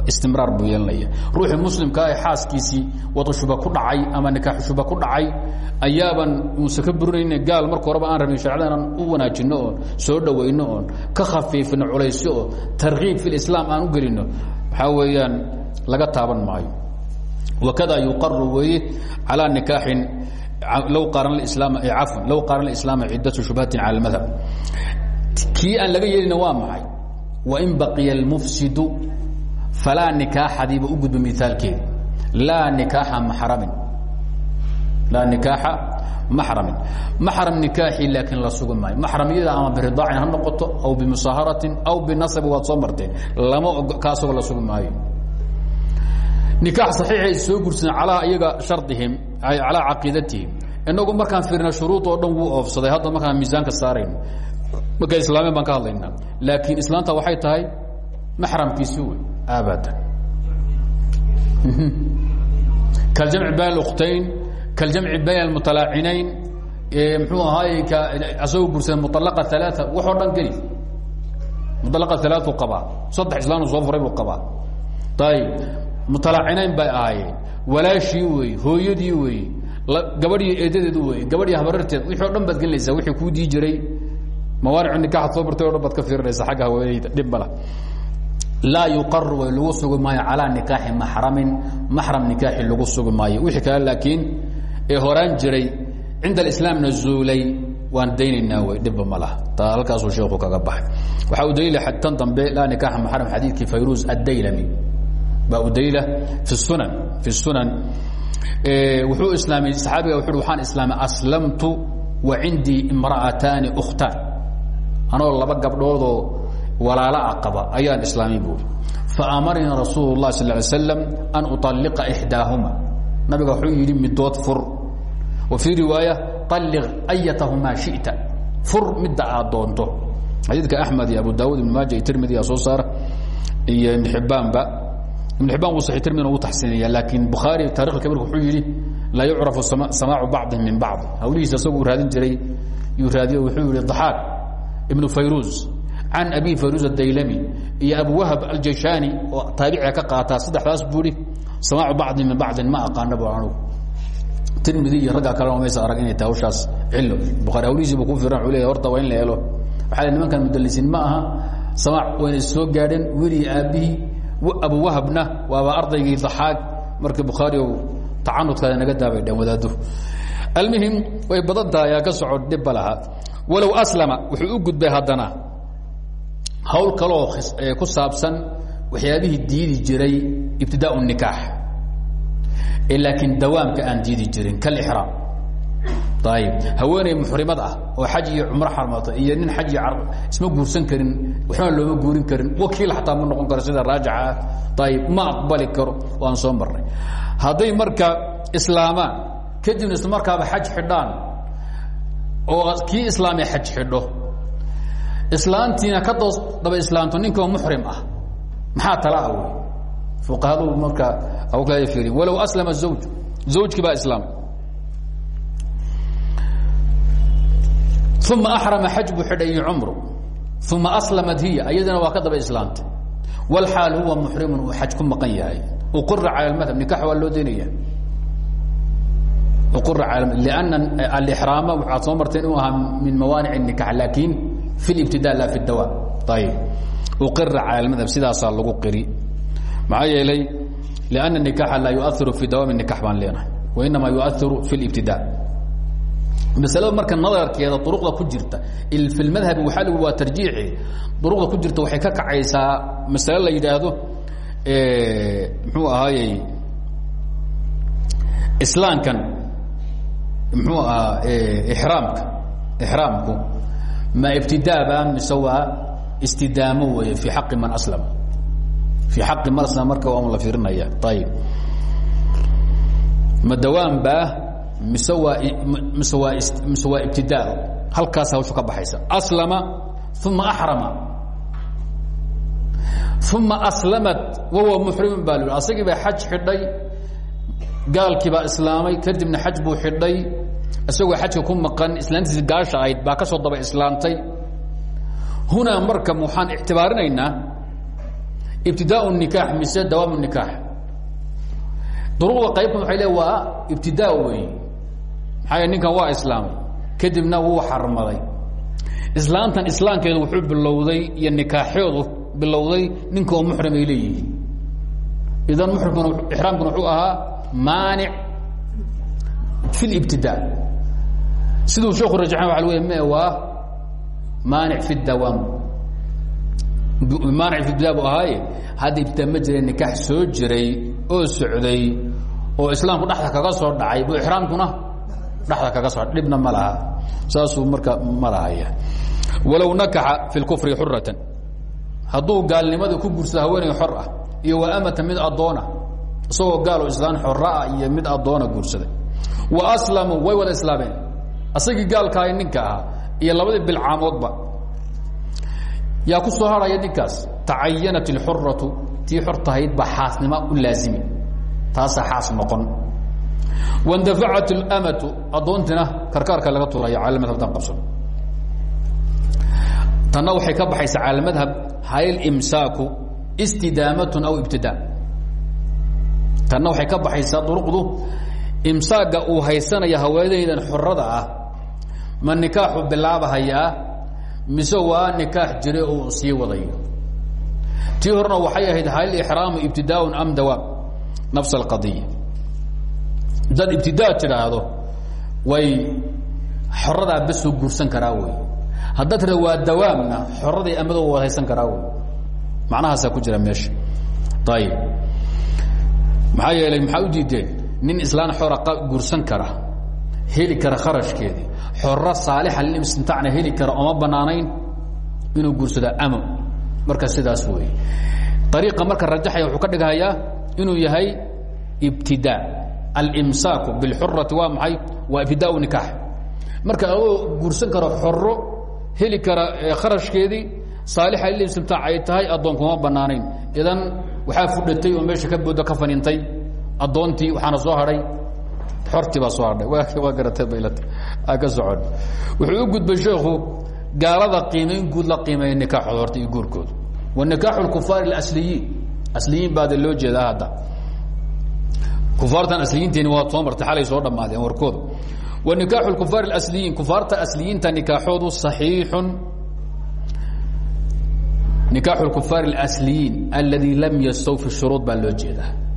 istimraar buu yeelanaya ruuxii muslimkaa ee xaaskiisii wadashuba ku dhacay ama nikaaxushuba ku dhacay ayaaban muuse ka burinayne gaal marka horeba aan rabin sharcidanan u wanaajinno oon soo dhowayno oon ka khafiifino culaysyo oo tarkiib fi lislaam aan u gelinno waxaa weeyaan laga taaban maayo. Wakada yuqaru weeye calaa nikaaxin low qaarana islaama cafwan low qaarana islaama ciddatu shubhatin cala almadhab. Kii aan laga yeelina waa maxay? Wain baqiya almufsidu falaa nikaaxadiiba u gudba miaalkeedi laa nikaaxa maxramin laa nikaaxa maxramin maxram nikaaxii laakiin la sugi maayo maxramiyada ama biridaacin ha noqoto aw bimusaaharatin aw binasabi waad soo marteen lama kaasagoo la sugi maayo nikaax saxiixay soo gursadeen calaa iyaga shardihim calaa caqiidatihim inagu markaan fiirina shuruud oo dhan wuu oofsaday hadda markaan miisaanka saarayn markaa islaameen baan ka hadlaynaa laakiin islaanta waxay tahay maxramkiisi wey abada kaljamc bayn اkhtayn kaljamc bayn اmutalacinayn mxuu ahaay asagoo guursaday mualaqa alaa waxoo dhan geli mualaqa alaaau qabaa saddex islaanu soo furay buu qabaa ayb mutalacinayn bay ahaayeen walaashii wey hooyadii wey gabadhii eedadeed wey gabadhii habararteed wixii o dhan baad gelinaysaa wixii kuu dii jiray mawaanicu nikaaxad soo bartay o dhan baad ka fiirinaysaa agga haweeneyda dhib mala laa yuqaru way lagu sugi maayo calaa nikaaxi maxramin maxram lagu sugi wixii kale laakiin ee horaan jiray cinda alislaamna zuulay waan daynaynaa wey dhibba ma laha. Taa halkaasuu sheeku kaga baxay. Waxaa u daliila tan dambe laa nikaaxa muxaram xadiidkii fayruz addaylami. Baa u daliila fi sunan fi sunan wuxuu islaamay saxaabiga wuxu waxaan islaamay aslamtu wa cindii imra'ataani ukhtaan. Anoo laba gabdhoodoo walaalaa aba ayaan islaamay buui faamarnii rasuul lah sal slam an ualiqa xdaahuma nabiga wuxuu yidhi midood fur. Wa fii riwaaya aliq ayatahumaa shita. Fur midda aad doonto. Xadiidka axmed iyo abu daawud ibn maaja iyo tirmidi yaa soo saara iyo ibn xibbaanba. Ibn xibbaan wuu sai tirmidina u taxsiinaya laakiin bukhaari tarikh kabirka wuxuu yidhi laa yucrafu samaacu bacdin min bacd. Hawlihiisa isaguu raadin jiray yuu raadiyo wuxuu yihi daxaak ibnu fayruuz can abi fayruz adaylami iyo abu wahab aljashani oo taabiciga ka qaataa saddexdaas buuri samaacu bacdi min bacdin ma aqaana bu anugu tirmidi iyo ragga kalena maysa arag inay tahay hawshaas cillo bukhaari hawlihiisii buu ku firan u leeya horta waa in la helo waxaa nimankan mudalisiin ma aha samaac wayna soo gaadheen weli aabbihii abu wahabna waaba ardaygii daxaag markii bukhaari tacanudkaada naga daabay dhan wadaado almuhim way badan tahay aa ka hawl kaleoo ku saabsan waxyaabihii diidi jiray ibtidaa nikaax. Ee laakiin dawaamka aan diidi jirin kalixraam ayib haweeney muxrimad ah oo xaj iyo cumro xarmato iyo nin xaj iyo isma guursan karin waxbaan looma guurin karin wakiil xataa ma noqon karo sida raajica ah. Ayib ma aqbali karo waan soo marnay hadday marka islaamaan kadibna isla markaaba xaj xidhaan oo kii islaamay xaj xidho islaantiina ka doos daba islaamto ninka oo muxrim ah. Maxaa tala ah wey fuqahadu marka abukla fiiri. Walow aslama zawj. Zawjkii baa islaamay uma axrama xaj buu xidhay iyo cumru aslamat hiya iyadana waa ka daba islaamtay wlxaal huwa muxrimun uu xaj ku maqan yahay. Uqira cala madhab nikax waa loo daynaya uqira lana alixraama waxaad soo marteen fi libtida la fi dawaam ayib uqira cala madhab sidaasaa lagu qiri maxaa yeelay lianna nikaxa laa yuairu fi dawaami nikax baan leenahay wainama yuairu fi libtida masalada marka nadarkeeda duruqda ku jirta fi lmadhabi waxaa lgu waa tarjiixi duruqda ku jirta waxay ka kacaysaa masale la yidhaahdo muxuu ahaayey islaamkan muxuu ahaa iraamka ixraamku ma ibtidaaba mise waa istidaamo weeye fi xaqi man aslama. Fi xaqi man aslama marka waa la fiirinaya. Ayib ma dawaan baa mise waa mise waa mise waa ibtidaa? Halkaas hawshu ka baxaysa. Aslama uma axrama uma aslamat wahuwa muxrimun baa l asagii baa xaj xidhay gaalkii baa islaamay kadibna xaj buu xidhay isagoo xajka ku maqan islaantiisi gaasha ahayd baa ka soo daba islaamtay hunaa marka waxaan ictibaarinaynaa ibtidaa nikaax mise dawaam nikaax. Duruqda qaybkan waay le waa ibtidaa wey maxaa ninkan waa islaamay kadibna wuu xarmaday. Islaamtan islaamkeedu wuxuu bilowday iyo nikaaxeedu bilowday ninka oo muxrim ay leeyihiin. Idan muxrimkuna ixraamkuna wuxuu ahaa maanic fi libtidaa siduu sheeku rajaxan waa wey me waa maanic fi dawaam maanic fi ibtidaa bu ahaaye hadda ibtidaa ma jira nikaax soo jiray oo socday oo islaamku dhexda kaga soo dhacay bu ixraamkuna dhexda kaga soo dhibna ma laha saasuu marka ma lahaya walow nakaxa fi lkufri xuratan hadduu gaalnimada ku guursado haweeney xor ah iyo wa amata mid addoona isagoo gaal oo islaan xoraa iyo mid addoona guursaday wa aslamuu way wada islaameen. Asagii gaalkaahay ninka ahaa iyo labadii bilcaamoodba. Yaa ku soo harhaya ninkaas? Tacayanat اlxuratu tii xor tahayd baa xaasnimo u laazimi taasaa xaas noqon. Wandafacat اlamatu addoontina karkaarka laga turaya cala madhabtan qabso. Tanna waxay ka baxaysaa cala madhab hal imsaaku istidaamatun aw ibtidaa. Tanna waxay ka baxaysaa duruqdu imsaaga uu haysanaya haweenaydan xorada ah ma nikaaxu bilaabahayaa mise waa nikaax jire uu sii wadayo? Tii horena waxay ahayd hal ixraamu ibtidaaun am dawaam nafs alqadiya dad ibtidaa tidhaahdo way xoradaa besoo guursan karaa wey. Haddaad waa dawaamna xoradii amadoo waa haysan karaa wey. Macnahaasaa ku jira meesha. Ayib maxaa yeelay maxaa u diideen nin islaan xora guursan kara heli kara kharashkeedii xoro saalixa lilistimtaacna heli kara ooma banaanayn inuu guursado amo marka sidaas wey ariiqa marka rajaxaya wuxuu ka dhighayaa inuu yahay ibtidaa alimsaaku bilxurati waa maxay? Waa ibtidaa nikaax. Marka adoo guursan karo xoro heli kara kharashkeedii saalixa lilistimtaac ay tahay addoon kuma banaanayn. Idan waxaa fudhatay oo meesha ka boodo ka fanintay adoontii waaana soo haay ortibaa soo hadhay waa garataaka socon. Wuxuu u gudbay sheeku gaalada qiimayn guud la qiimeeya nikaaxood horta iyo guurkooda wa nikaaxu lkufaar asliyiin asliyiin baada loo jeedaa hadda. Kufaartan asliyiintiin waad soo martay xalay soo dhammaadeen warkooda wa nikaaxu lkufaar اlasliyiin kufaarta asliyiinta nikaaxoodu saxiixun. Nikaaxu lkufaar اlasliyiin aladi lam yastawfi shuruud baa loo jeedaa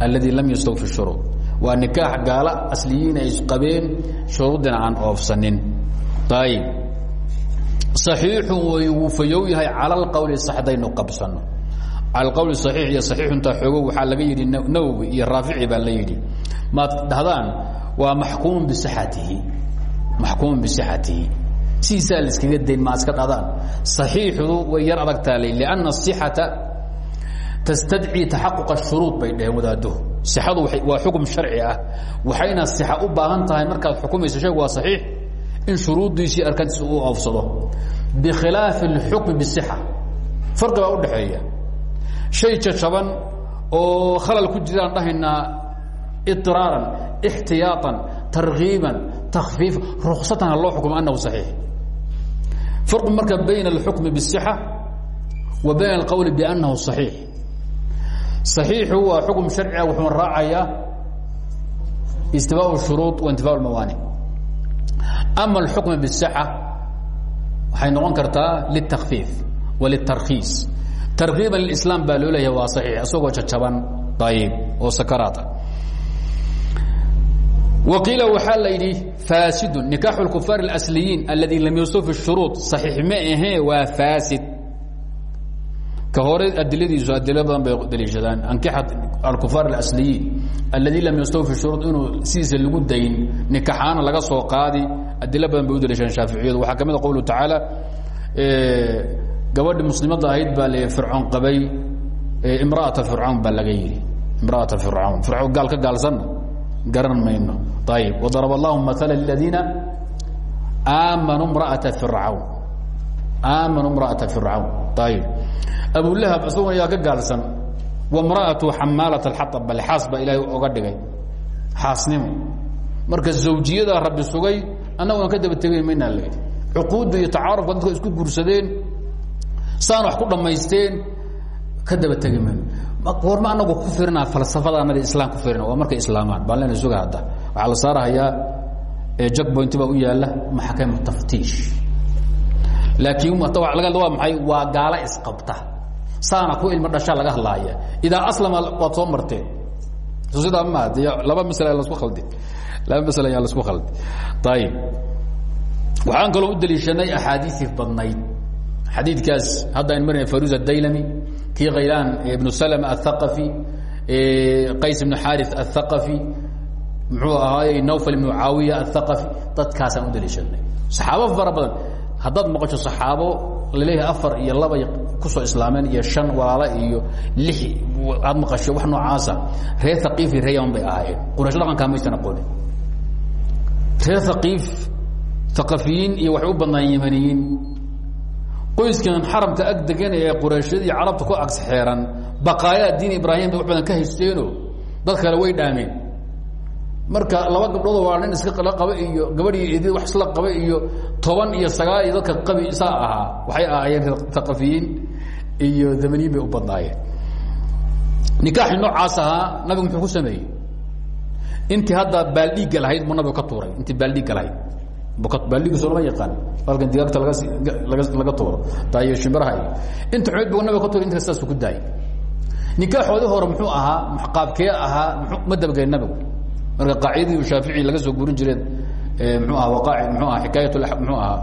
aladi lam yustawfi shuruu waa nikaax gaala asliyiin ay qabeen shuruuddina aan oofsanin ayib saxiixun way wuu fayow yahay cala alqowli saxdaynu qabsano cala alqowli saxiix iyo saxiixuntaa xoogo waxaa laga yidhi nawowi iyo raafici baa la yidhi maad dhahdaan waa maxkuumun bisaxatihi maxkuumun bisixatihi sidiisaa la iskaga dayn ma iska dhadaan saxiixdu way yar adagtaa ley lianna asixata tastadcii taxaquqa shuruud bay dhaheen wadaadduhu sixadu waa xukum sharci ah. Waxayna sixa u baahan tahay markaad xukumayso sheeg waa saxiix in shuruuddiisii arkantiisa uu oofsado. Bikhilaafi alxukmi bisixa. Farqi baa u dhexeeya. Shay jajaban oo khalal ku jiraan dhahaynaa idiraaran ixtiyaaan tarkiiban takfiifa ruksatan ha loo xukumo annahu saxiix. Farqi marka bayna alxukmi bisixa wa bayna alqowli biannahu saxiix. صaxiixu waa xukm sharciga wuxuuna raacayaa istibaa shuruud wa intifaa mawaanic ama اlxukm bالصxa waxay noqon kartaa liلtakfiif waliلtarkiis tarkiiba lislaam baa loo leeyahay waa صaxiix isagoo jajaban ayib oo sakaraata waqiila waxaa la yidhi faasidu nikaaxu اlkufaar اlasliyiin aladi lam yusufi الshuruud صaxiix ma ahee waa faasid ka hore adiladiisu adilo badan bay daliishadaan. Ankixat alkufaar اlasliyiin aladi lam yastawfi shuruud inuu sidiisa lagu dayn nikaxaana laga soo qaadi adilo badan bay u daliishadaan shaaficiyadu. Waxaa ka mid a qowluhu tacaala gabadhi muslimadda ahayd baa le fircoon qabay imra'ata fircawn baa laga yidhi. Imra'ata fircawn fircawn gaal ka gaalsanna? Garan mayno. Ayib wadarab allahu maala liladiina aamanuu mra'ata fircawn aamanuu mra'ata fircawn. Ayib abulahab isaguna yaa ka gaalsan wamra'atu xamaalat alxaab bale xaas baa ilaahay oga dhigay. Xaasnimo. Marka zawjiyadaa rabbi sugay annaguna ka daba tegay maynaa yidhi cuquudda iyo tacaarufka dadka isku guursadeen saan wax ku dhammaysteen ka daba tegi mayno goorma anagu ku firinaa falsafada annaga islam ku firina waa markay islaamaan. Baan lena suga hadda. Waxaa la saarahayaa jackpoint baa u yaalla maxkama taftiish laakiin laga waa maay waa gaalo isqabta. Saana ku ilmo dhasha laga hadlaaya. Idaa aslama waad soo marteen. So sidaa ma de laba masla lasku kaldi laba masl ayaa lasku khaldi ayib waxaan kaloo u daliishanay axaadiiii badnayd. Xadiidkaas hadda an marina faruz adaylami kii khaylaan ibnu salm athaqafi qays ibnu xaris athaqafi muxuu ahaay nawfal ibnu caawiya athaqafi dadkaasaan u daliishanay saxaaba fara badan haddaad maqasho saxaabo la leeyahay afar iyo laba ku soo islaameen iyo shan walaalo iyo lix aad maqasho wax noocaasa reer haqiifi reer yaman bay ahaayeen. Quraysh dhaqankaa maysan aqoonin reer haqiif haqafiyiin iyo waxay u badnaan yamaniyiin qoyskan xaramka ag degan ee qurayshada iyo carabta ku ags xeeran baqaayaa diin ibraahim bay wax badan ka haysteeno dad kale way dhaameen marka laba gabdhoodoo waa nin iska la qaba iyo gabadhii idid wax isla qaba iyo toban iyo sagaal dadka qabi saa ahaa waxay ahaayeen haqafiyiin iyo zamaniyiin bay u badnaayeen. Nikaaxi noocaas ahaa nabigu muxuu ku sameeyey? Intii hadda baaldhiigga lahayd buu nabigu ka tuuray intii baaldhiigga lahayd. Baaldhigiiso lama yaqaan halkan digaagta laga laga tuuro tayo shimbiraha iyo inta xood buu nabiga ka tuuray inta saasuu ku daayay nikaaxoodii hore muxuu ahaa qaabkee ahaa ma dabagay nabigu marka qaacidadii shaafici laga soo guurin jireen mxuu aha waqaaci mxuu aha xikaayat mxuu ahaa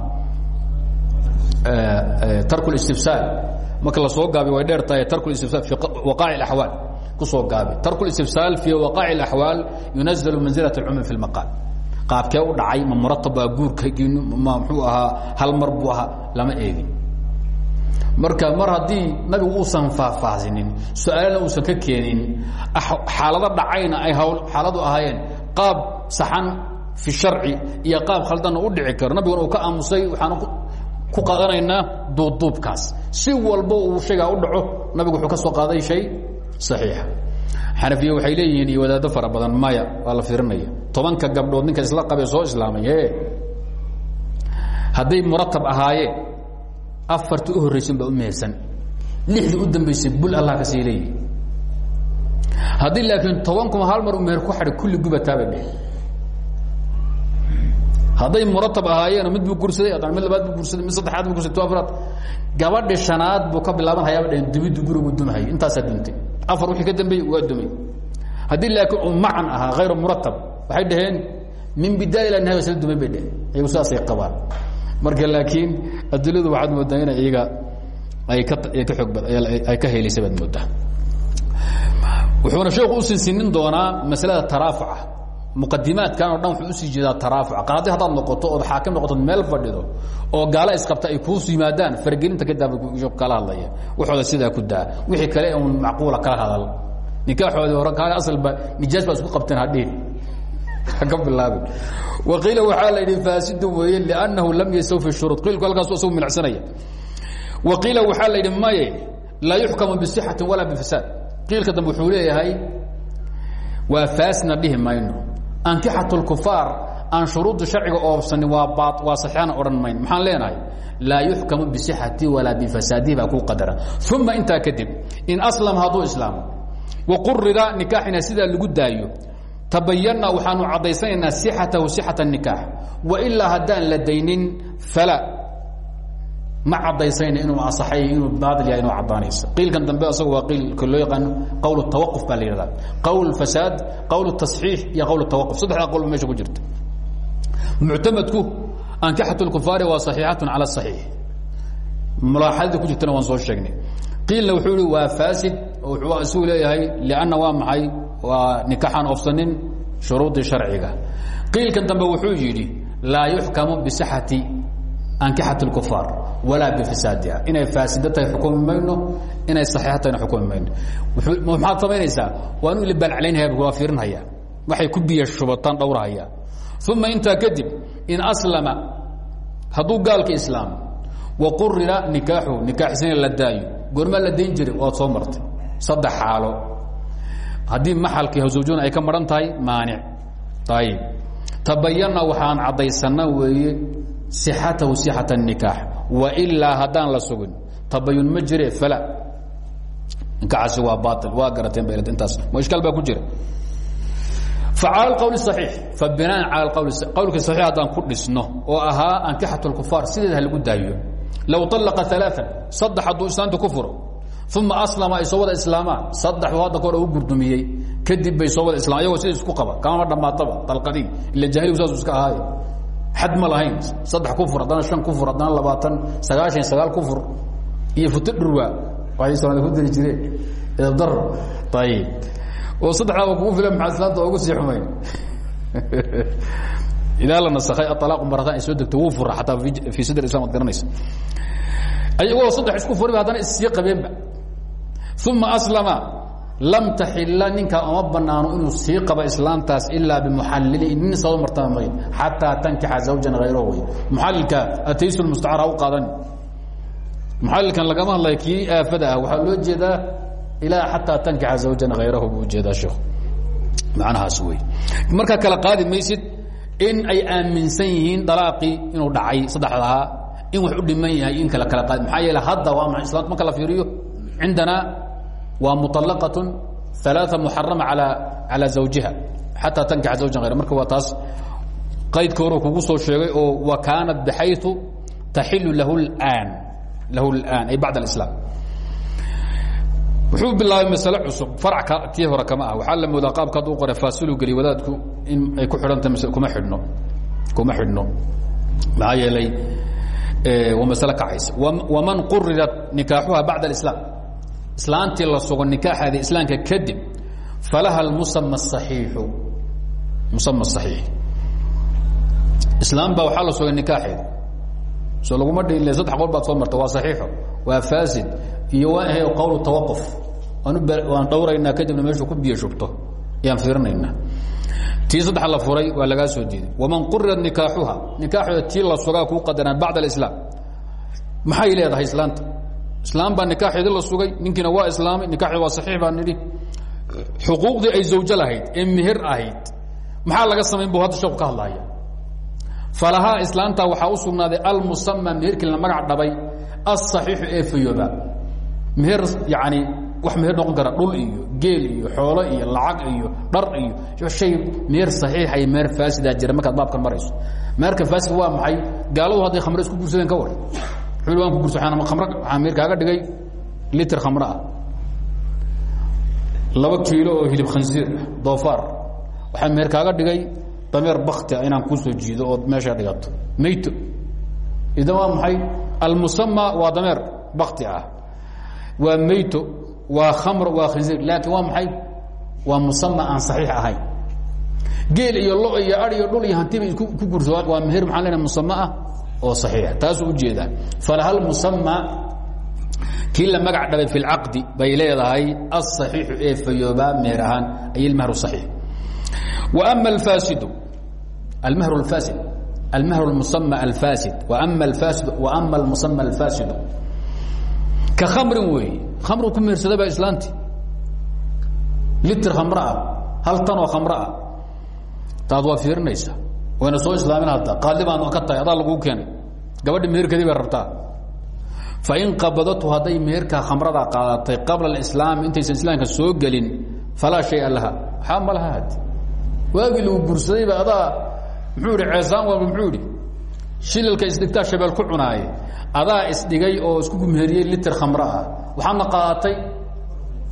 tarku اlistifsaal marka lasoo gaabi way dheer tahay tarku istifsaal fi waqaaci اaxwaal kusoo gaabi tarku اlistifsaal fi waqaaci اaxwaal yunazl manzilaة اcumum fi اlmaqaal qaabkee u dhacay ma muratab baa guurka ma mxuu ahaa hal mar buu ahaa lama eegin marka mar haddii nabigu uusan faahfaahsinin su'aalana uusan ka keenin xaalado dhacayna ay xaaladu ahaayeen qaab saxan fi sharci iyo qaab khaldanna u dhici karo nabiguna uu ka aamusay waxaan ku qaadanaynaa duubduubkaas. Si walba uu shaygaa u dhaco nabigu wuxuu ka soo qaaday shay saxiixa. Xanafiye waxay leeyihiin iyo wadaaddo fara badan maya waa la fiirinaya. Tobanka gabdhood ninka isla qabee soo islaamay e hadday muratab ahaayeen afartii u horraysan baa u mehersan lixdii u dambaysay bul allah ka sii leeyihi haddii laakiin toban kuma hal mar u ku xadhi kulli gubataabay dheh hadday muratab ahaayeen mid buu gursaday mid labaad buu gursaday mid saddexaad buu gursaday afraad. Gabadhi shanaad buu ka bilaaban hayaaba dhaheen dumiddu gurigu dumhay intaasaa duntay afar wixii ka dambeeyey waa dumay. Haddii laakiin uu macan ahaa muratab waxay dhaheen min bidaaya ila nihaya isla dumay bay dheheen marka laakiin adiladu waxaad moodaa ina iyaga ay ka ay ka xoog ay ka helaysa baad moodaa. Wuxuuna sheeku usinsinin doonaa masalada taraafuca. Muqadimaadkan o dhan wuxuu u sii jeedaa taraafuca. Qaadi haddaad noqoto ood xaakim noqoto meel fadhido oo gaalo isqabta ay kuusu yimaadaan fargelinta ka daaba kala hadlaya. Waxooda sidaa ku daa. Wixii kale un macquula kala hadal. Nikaaxoodii hore kaaga asalba nijaas baa isku qabteen hadhihin ka bilaabi waqiila waxaa la yidhi faasidu weeye liannahu lam yastawfi shuruud. Qiilku halkaasu isagu milacsanaya. Waqiila waxaa la yidhi maye laa yuxkamu bisixatin walaa bifasaad qiilka dambe wuxuu leeyahay waa faasna dhihi mayno. Ankixat اlkufaar aan shuruudda sharciga oobsanin waa ba waa saxiixana odhan mayno maxaan leenahay laa yuxkamu bisixati walaa bifasaadihi baa kuu qadara. Uma intaa kadib in aslama hadduu islaamo waqurida nikaaxina sidaa lagu daayo tabayana waxaanu caddaysanaynaa sixatahu sixata nikaax. Wailaa haddaan la daynin fala. Ma caddaysayn inuu asaxay inuu baadil yahay inuu caddaanaysa qiilkan dambe isaga waa qiilka loo yaqaan qowl tawaquf baa la yihahda qowl fasaad qowl tasxiix iyo qowl tawaquf saddexdaa qowlba meesha ku jirta. Muctamadku ankixat lkufaari waa saxiixatun cala saxiix. Mulaaxadada ku jirtana waan soo sheegnay. Qiilna wuxuu ihi waa wuxuu isugu leeyahay lianna waa maxay? Waa nikaxaan ofsanin shuruudii sharciga. Qiilkan dambe wuxuu yidhi laa yuxkamu bisixati ankixat اkufaar walaa bifasaadiha inay faasida tahay xukumi mayno inay saxiixa tahayna xukumi mayno maxaad samaynaysaa waa inu libaalcalaynhaya waa fiirinhaya waxay ku biya shubataan dhowrahaya uma intaa kadib in aslama hadduu gaalka islaamo waqurira nikaaxu nikaaxisina la daayo. Goormaa la dayn jiray waad soo martay. Saddex xaalo haddii maxalkii hawsawjuna ay ka maran tahay maanic ayib tabayana waxaan caddaysana weeye sixatahu sixat الnikaax wailaa haddaan la sugin tabayun ma jire fala nikaaxaasi waa baail waa garateen ba intaas ma ishkaal baa ku jira facalى اqwl الصaxiix fabinaan calى qwl qowlka صaxiix haddaan ku dhisno oo ahaa ankixaة الkufaar sideeda ha lagu daayo low طaلqa ثaلaaثa saddex hadduu islaamta ku furo uma aslama ay soo wada islaamaan. Saddex hadda ka hor u gurdumiyey. Kadib bay soo wada islam isku qaba. Kamama dhamaataba dalqadii ila jahiligu saasu iska ahaaye. Xad ma lahayn. Kufur haddana shan kufur haddana labaatan sagaashan sagaal kufur iyo futo dhurwa waay soomali ku dari jireen. Eedar ayib oo saddexdaaba kugu filan maxaa ugu sii xumayn ilaa la nasakhay aalaaqu maratan ay soo wuu fura xataa fi sadr islam ad garanaysa ayagoo saddex isku furiba haddana issii qabeenba uma aslama lam taxila ninkaa uma banaano inuu sii qabo islaamtaas ilaa bimuxalili nin soo martaba may xataa tankixa zawjan hayrahu wey muxalilka ataysu mustacaar ha u qaadan muxalilkan lagama hadlayo kii aafada ah waxaa loo jeedaa ilaa xataa tankixa zawjan hayrahu buu u jeedaa sheekhu macnahaas wey markaa kala qaadi maysid in ay aaminsan yihiin dalaaqii inuu dhacay saddexdahaa in wax u dhiman yahay in kala kala qaadi maxaa yeele hadda waa ma islaamta marka la fiiriyo cindana waa muطalaqaة ثaلaaثa muxarama alى calى zawjiha xataa tankixa zawjan hayr marka waa taas qaydka hore kugu soo sheegay oo wa kaanat bxayثu taxilu lahu اlآan lahu اlآan ay bacd اiسlaam wuxuu bilaabay masale cusub farc tii hore kama ah waxaa la moodaa qaabka hadduu qore faasilu geliy wadaadku in ay ku xidhanta mise kuma xidhno kuma xidhno maxaa yeelay waa masle kacaysa waman qurirat nikaaxuha bacda اlislaam islaantii la sugo nikaaxeeda islaamka kadib falaha almusama axiixu musama axiix islaam baa waxaa la sugay nikaaxeeda soo laguma dhihin le saddex qol baad soo marta waa saxiixo waa faasid iyo waa qowlu tawaquf. Waan dhowraynaa kadibna meeshu ku biyo shubto ayaan fiirinaynaa. Tii saddex la furay waa lagaa soo diiday waman qurirat nikaaxuha nikaaxooda tii la sugaa kuu qadaraan bacda alislaam. Maxay leedahay islaanta islaam baa nikaaxeedi la sugay ninkiina waa islaamay nikaaxeed waa saxiix baa nidhi. Xuquuqdii ay zawjo lahayd ee meher ahayd maxaa laga samayn buu hadda sheeku ka hadlaya falahaa islaamtaa waxaa u sugnaaday almusama meherkii la magac dhabay asaxiixu ee fayooba. Meher yacani wax meher noqon kara dhul iyo geel iyo xoolo iyo lacag iyo dhar iyo shay meher saxiixa iyo meher faasidaa jira. Markaad baabkan marayso meherka faasidka waa maxay? Gaaladu hadday khamre isku guursadeen ka war meher kaaga dhigay liter khamre ah laba kiilo oo hilib khansiir ah doofaar. Waxaa meher kaaga dhigay dameer bakti a inaan ku soo jiido ood meesha dhigato mayto idan waa maxay? Almusama waa dameer bakti ah. Waa mayto waa khamr waa khinsiir laakiin waa maxay? Waa musama aan saxiix ahayn geel iyo lo iyo ar iyo dhul iyo hantiba ku gursadaan waa meher maxaan lena musama ah oo saxiixa taasuu ujeedaa falahal musama kii la magac dhabay fi lcaqdi bay leedahay aلصaxiixu ee fayoobaa meher ahaan ay ilmahru صaxiix wa ama alfaasidu almahru اlfaasid almahru اlmusama alfaasid ama alfaasid wa ama almusama alfaasidu ka khamrin weeye khamru ku mehersada baa islaanti litir khamre ah hal tanoo khamre ah taad waa fiirinaysa wayna soo islaamin hadda qaali baan ka tahay adaa laguu keenay gabadhi meherkadii bay rabtaa fain qabadatu hadday meherkaa khamradaa qaadatay qabla alislaam intaysan islaamka soo gelin falaa shaya laha waxaa ma laha had waagii lagu gursadayba adaa muxuu ihi ceesaan walba muxuu idhi shilalka isdhigtaa shabeel ku cunaaye adaa isdhigay oo isku meheriyey liter khamre ah waxaadna qaadatay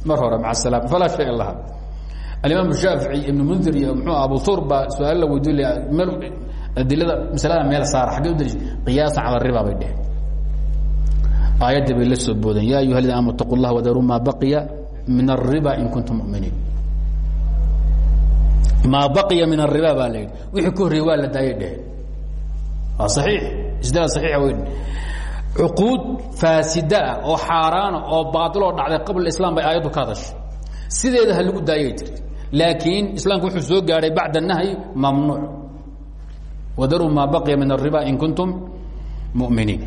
mar hore maca salaam falaa shaya laha alimaam shaafici ibn mundir iyo mxuu abu thur baa su-aal la weydiin meel adilada masalada meel saara xaggee u daliisha qiyaasan cala riba bay dheheen aayaddii bay la soo boodeen ya ayuha aladiina amanu taqu llah wadaruu maa baqiya min الriba in kuntum muminiin maa baqiya min الriba baa la yidhi wixii ka horreeyey waa la daayay dheheen waa saxiix isdila saxiixa weyn cuquud faasida ah oo xaaraana oo baatiloo dhacday qabla islam bay aayaddu ka hadashay sideeda ha lagu daayay tiri laakiin islaamku wuxuu soo gaadhay bacda nahyi mamnuuc wadaruu maa baqiya min الriba in kuntum muminiin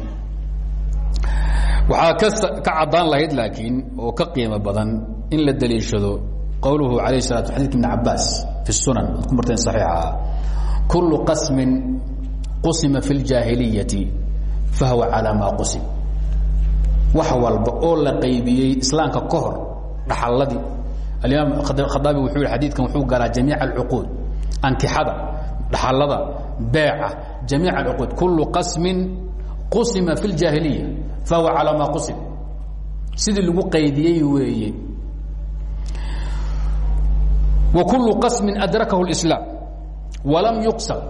waxaa ka ka caddaan lahayd laakiin oo ka qiimo badan in la daliishado qowluhu alayh الsalaatu xadidka ibn cabaas fi الsunan ad ku marteen صaxiixaha kulu qasmin qusima fi اljaahiliyati fahuwa calaa maa qusim wax walba oo la qaybiyey islaamka ka hor dhaxalladii alimaam khadaabi wuxuu yidhi xadiidkan wuxuu galaa jamiica alcuquud ankixada dhaxallada beeca jamiica alcuquud. Kullu qasmin qusima fi ljaahiliya fahuwa calaa maa qusim sidii lagu qaydiyey weeye. Wa kullu qasmin adrakahu اlislaam walam yuqsam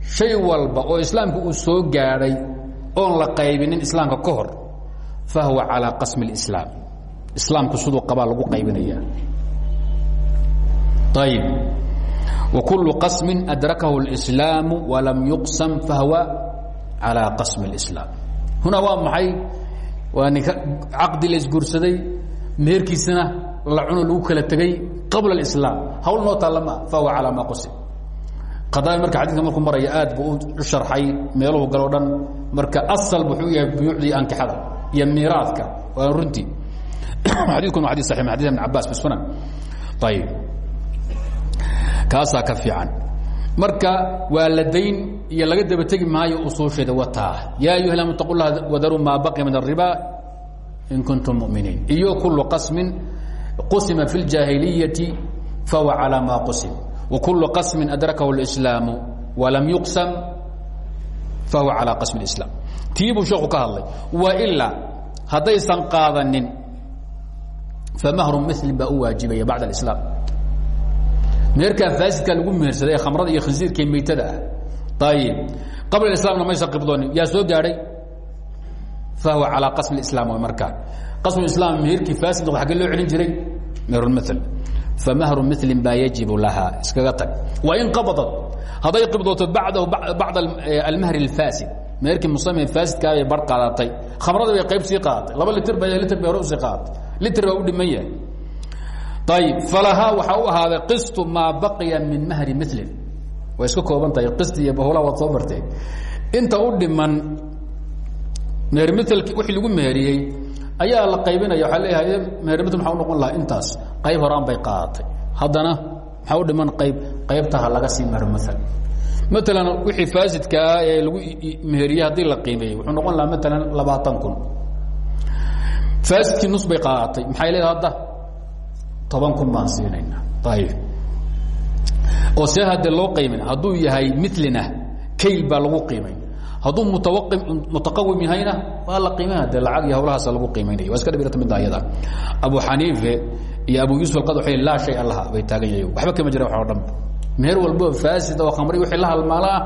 shay walba oo islaamka uu soo gaadhay oon la qaybinin islaamka ka hor fahuwa calaa qasmi اlislaam islaamku siduu qabaa lagu qaybinaya ayb وkul qasmi adrakahu اlإslاam walam yuqsam fahuwa calىa qasmi اlإslaam huna waa maxay waa nika caqdi la isguursaday meherkiisana la cuno lagu kala tegey qabla اislaam hawl noo taallama fahuwa calaa maa qusim qadaami marka xadidka markuu maraya aad buu u sharxay meeluhu galoo dhan marka asal wuxuu yahay buyuucdii ankixada iyo miiraadka waa runtii xadiidkun waa xadis saxix xadis ibn cabaas fi sunan ayib kaasaa ka fiican marka waa la dayn iyo laga daba tegi maayo usuusheeda wataa yaa ayuha lam taqu lah wadaruu maa baqiya min الriba in kuntum muminiin iyo kulu qasmin qusima fi اljaahiliyati fahuwa calى ma qusim وkulu qasmin adrakahu اlإslaamu walam yuqsam fahuwa calى qasmi اislaam tii buu sheeku ka hadlay wailaa haddaysan qaadanin famahru mil baa u waajibaya bacd اislaam meherkaa faasidka lagu mehersaday khamrada iyo khinsiirka meytada ah. Qabla islaamna maysan qibdoonin yaa soo gaadhay fahuwa calaa qasmi islaam w markaa qasmu islaam meherkii faasid agee loo celin jiray? Mehrulmil famahru milin baa yajibu lahaa iskaga tag. Wain qabadad hadday qibdooto bacdahu bacd almahri اlfaasid meherkii musame faasidkaabay bar qaadatay khamrada bay qayb sii qaadatay. Laba litr ba litr bay hore u sii qaadatay. Litr baa u dhiman ayib falahaa waxaa u ahaaday qistu maa baqiya min mahri milin way iska kooban tahay qist iyo bahula waad soo martee inta u dhiman mehermilki wixii lagu meheriyey ayaa la qaybinaya waxaa leeyahay mehermil maxaa u noqon lahaa intaas? Qayb horaan bay qaadatay haddana maxaa u dhiman qayb qaybtaha laga sii mehermal maalan wixii faasidkaa ee lagu meheriyey haddii la qiimeeyey wuxuu noqon lahaa maalan labaatan kun. Faasidkii nus bay qaadatay maxay leedahay hadda toban kun baan siinayna ayib oo see haddee loo qiimin hadduu yahay milina kayl baa lagu qiimay hadduu mutaqawim yahayna waa la qiimana de lacag iyo hawlahaasa lagu qiimaynaya waa iska dhibirta midda ayada. Abu xaniife iyo abu yuusuf alqad waxay laa shay allaha bay taagan yahay waxba kama jira wax oo dhan. Meher walbo faasid oo khamri wixii la halmaalaa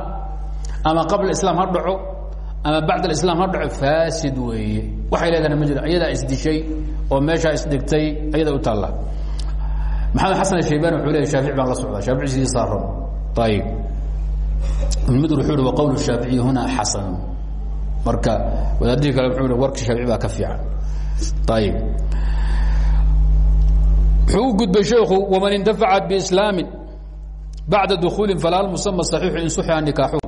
ama qabla islaam ha dhaco ama bacd alislaam ha dhaco faasid weeye. Waxay leedahana ma jiro ayadaa isdishay oo meeshaa isdhigtay ayadaa u taalla maxamed xasan ashaybani wuxuu leeya shaafici baan la socdaa. Shaafici sidii saaran ayib ibnmdur wuxuu hi waqowl shaaficiyi huna xasan. Marka wadaadihii kale wuxuu hi warka shaafici baa ka fiican. Ayib wuxuu u gudbay sheekhu waman intafacat biislaamin bacda dukuuli falaa musama صaxiixu in suxixa nikaaxuhu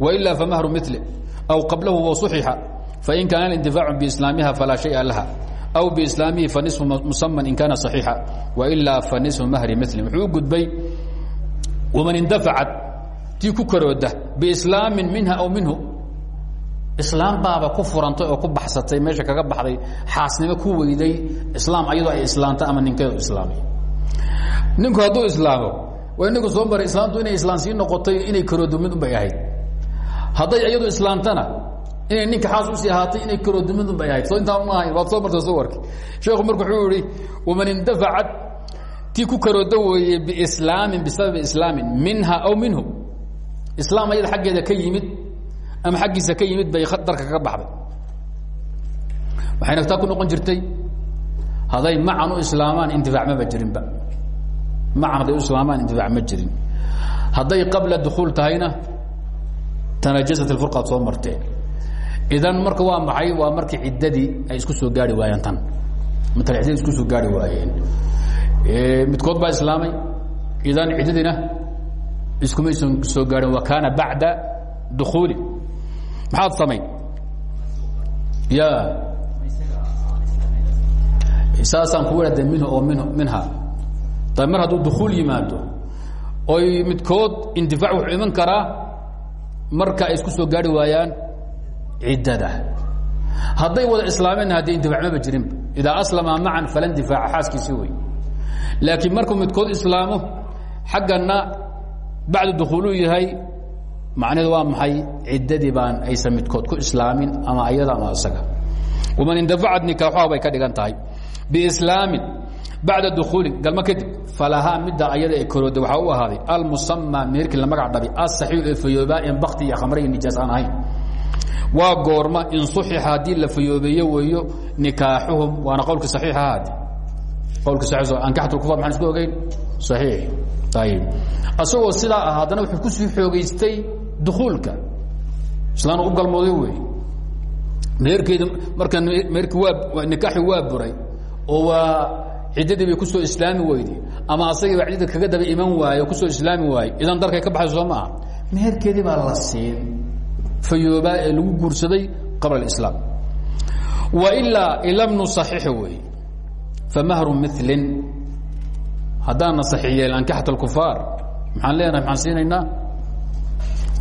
waila famahru mile aw qablahu wasuxixa fain kaana اlintifaacu biislaamiha falaa shaya laha aw biislaamihi fanisfu musaman in kaana صaxiixa wailaa fanisfu mahri mili wuxuu u gudbay waman intafacat tii ku karooda biislaamin minha aw minhu. Islaam baaba ku furantay oo ku baxsatay meesha kaga baxday xaasnimo ku weyday islaam ayadoo ay islaamta ama ninkeedu islaamay. Ninku hadduu islaamo waa inagu soo maray islaamtu inay islaam sii noqotay inay karoodo mid unbay ahayd. Hadday iyadu islaamtana inay ninka xaas u sii ahaatay inay karoodo mid unbay ahayd. Soo intaan ma ahayn waad soo martay soo warki sheekhu marka wuxuu yihi waman indafacat tii ku karooda weeye biislaamin bisababi islaamin minha aw minhu islaam ayada xaggeeda ka yimid ama xaggiisa ka yimid bay darka kaga baxday. Waxayna taa ku noqon jirtay hadday macan u islaamaan intifaac maba jirinba. Macan hadday u islaamaan intifaac ma jirin. Hadday qabla dukuul tahayna tanajasat ilfurqaad soo marteen idan marka waa maxay? Waa markii ciddadii ay isku soo gaari waayeen tan. Matala ciddadii isku soo gaari waayeen. Midkood baa islaamay. Idan ciddadiina iskumaysan soo gaahin wa kaana bacda dukuuli maxaad samayn? Ya. Saasaan ku wada minhu oo min minha. Da mar hadduu dukuul yimaado oy midkood indifaac wuxuu iman karaa marka ay isku soo gaari waayaan ciddada hadday wada islaameenna haddii indifaac maba jirinba idaa aslama macan fala indifaaca xaaskiisii wey laakiin markuu midkood islaamo xaggana bacdu dukuuluu yahay macnaheedu waa maxay? Ciddadii baan aysan midkood ku islaamin ama ayada ama isaga waman indafacat nikaaxuha bay ka dhigan tahay. Biislaamin bacda dukuulin galmo kadib falahaa midda ayada ee korooda waxaa u ahaaday almusama meherkii la magac dhabi asaxiix ee fayoobaa en bakti iyo khamre iyo nijaas aan ahayn waa goorma in suxixa haddii la fayoobeeye weeyo nikaaxuhum. Waana saxiix ankaxtu kufar maxaan isku ogeyn? Saxiix. Ayib asagoo sidaa ah haddana wuxuu ku sii xoogaystay dukuulka islaan u galmooday wey meherkeedi marka meherkii waa nikaaxi waa buray oo waa ciddadii bay ku soo islaami weyday ama asagii baa ciddada kaga daba iman waaye o ku soo islaami waaye idan darkay ka baxay soo maaha baa la siin fayoobaa ee lagu guursaday qabla alislaam. Wa ilaa ilamnu saxiix wey famahru milin haddaana saxiiye ankaxat alkufaar maxaan leenahay maxaan siinaynaa?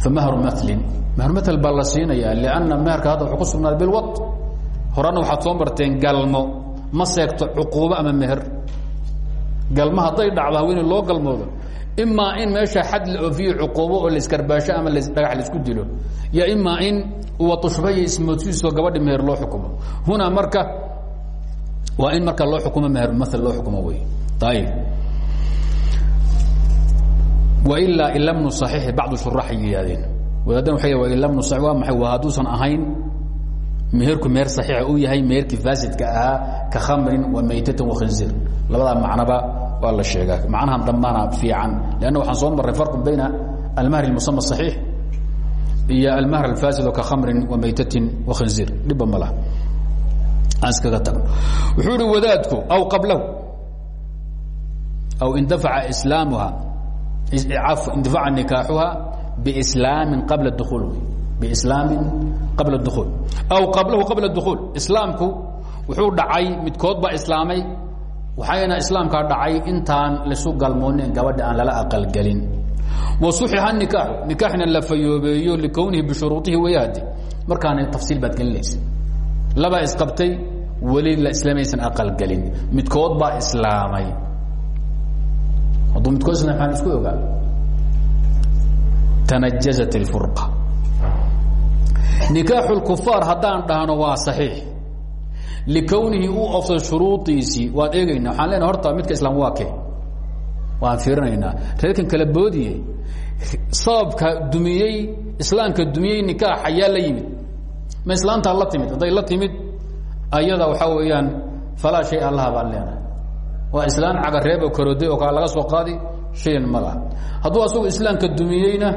Famahru malin mahru mal baa la siinayaa lianna meherka hadda wuxuu ku sugnaaday bilwad horena waxaad soo marteen galmo ma seegto cuquubo ama meher galmo hadday dhacdo haweeney loo galmoodo imaa in meesha xad la oofiyo cuquubo oo laiskarbaasho ama dhagax la isku dilo yo imaa in uwatushbaya ismoodsiiso gabadhi meher loo xukumo. Hunaa marka waa in marka loo xukumo meher maal loo xukumo wey ayib wailaa ilamnu صaxiixi bacdu shuraaxay yidhahdeen wadaaddan waa wa lam nusax waa maxay? Waa hadduusan ahayn meherku meher saxiixa uu yahay meherkii faasidka ahaa ka khamrin wa maytatin wa khinziir labadaa macnoba waa la sheegaa. Macnahan dambana fiican. Leanna waxaan soo marray farqu bayna almahr اlmusama صaxiix iyo almahr alfasid oo ka khamrin wa maytatin wa khinziir dhibba ma laha. Aan iskaga tagno wuxuu ihi wadaadku aw qablahu aw indafaca islaamuha indifaca nikaaxuha bislaamin qabla dukuul bislaamin qabla dukuul aw qablahu qabla dukuul islaamku wuxuu dhacay midkood baa islaamay waxayna islaamkaa dhacay intaan laisu galmoonin gabadha aan lala aqalgelin wa suxixa nikaaxu nikaaxna la fayoobeeyo likownihi bishuruuihi wayahdi markaana tafsiil baad gelinaysa labaa isqabtay weli la islamaysan aqalgelin midkood baa islaamay hadduu midkood islam maan isku ogaa tanajazat اlfurqa nikaaxu اlkufaar haddaan dhahno waa saxiix likownihi uu ofsay shuruudiisii waan eegayna waxaan leenaha horta midka islaam waa ke waan fiirinaynaa reerkan kala boodiye sababka dumiyey islaamka dumiyey nikaax ayaa la yimid ma islaamtaa la timid hadday la timid ayada waxaa weeyaan falaa shay allaha baan leenahay waa islaan cagareeb oo karooday oo kale laga soo qaadi shayan ma laha hadduu asagu islaamka dumiyeyna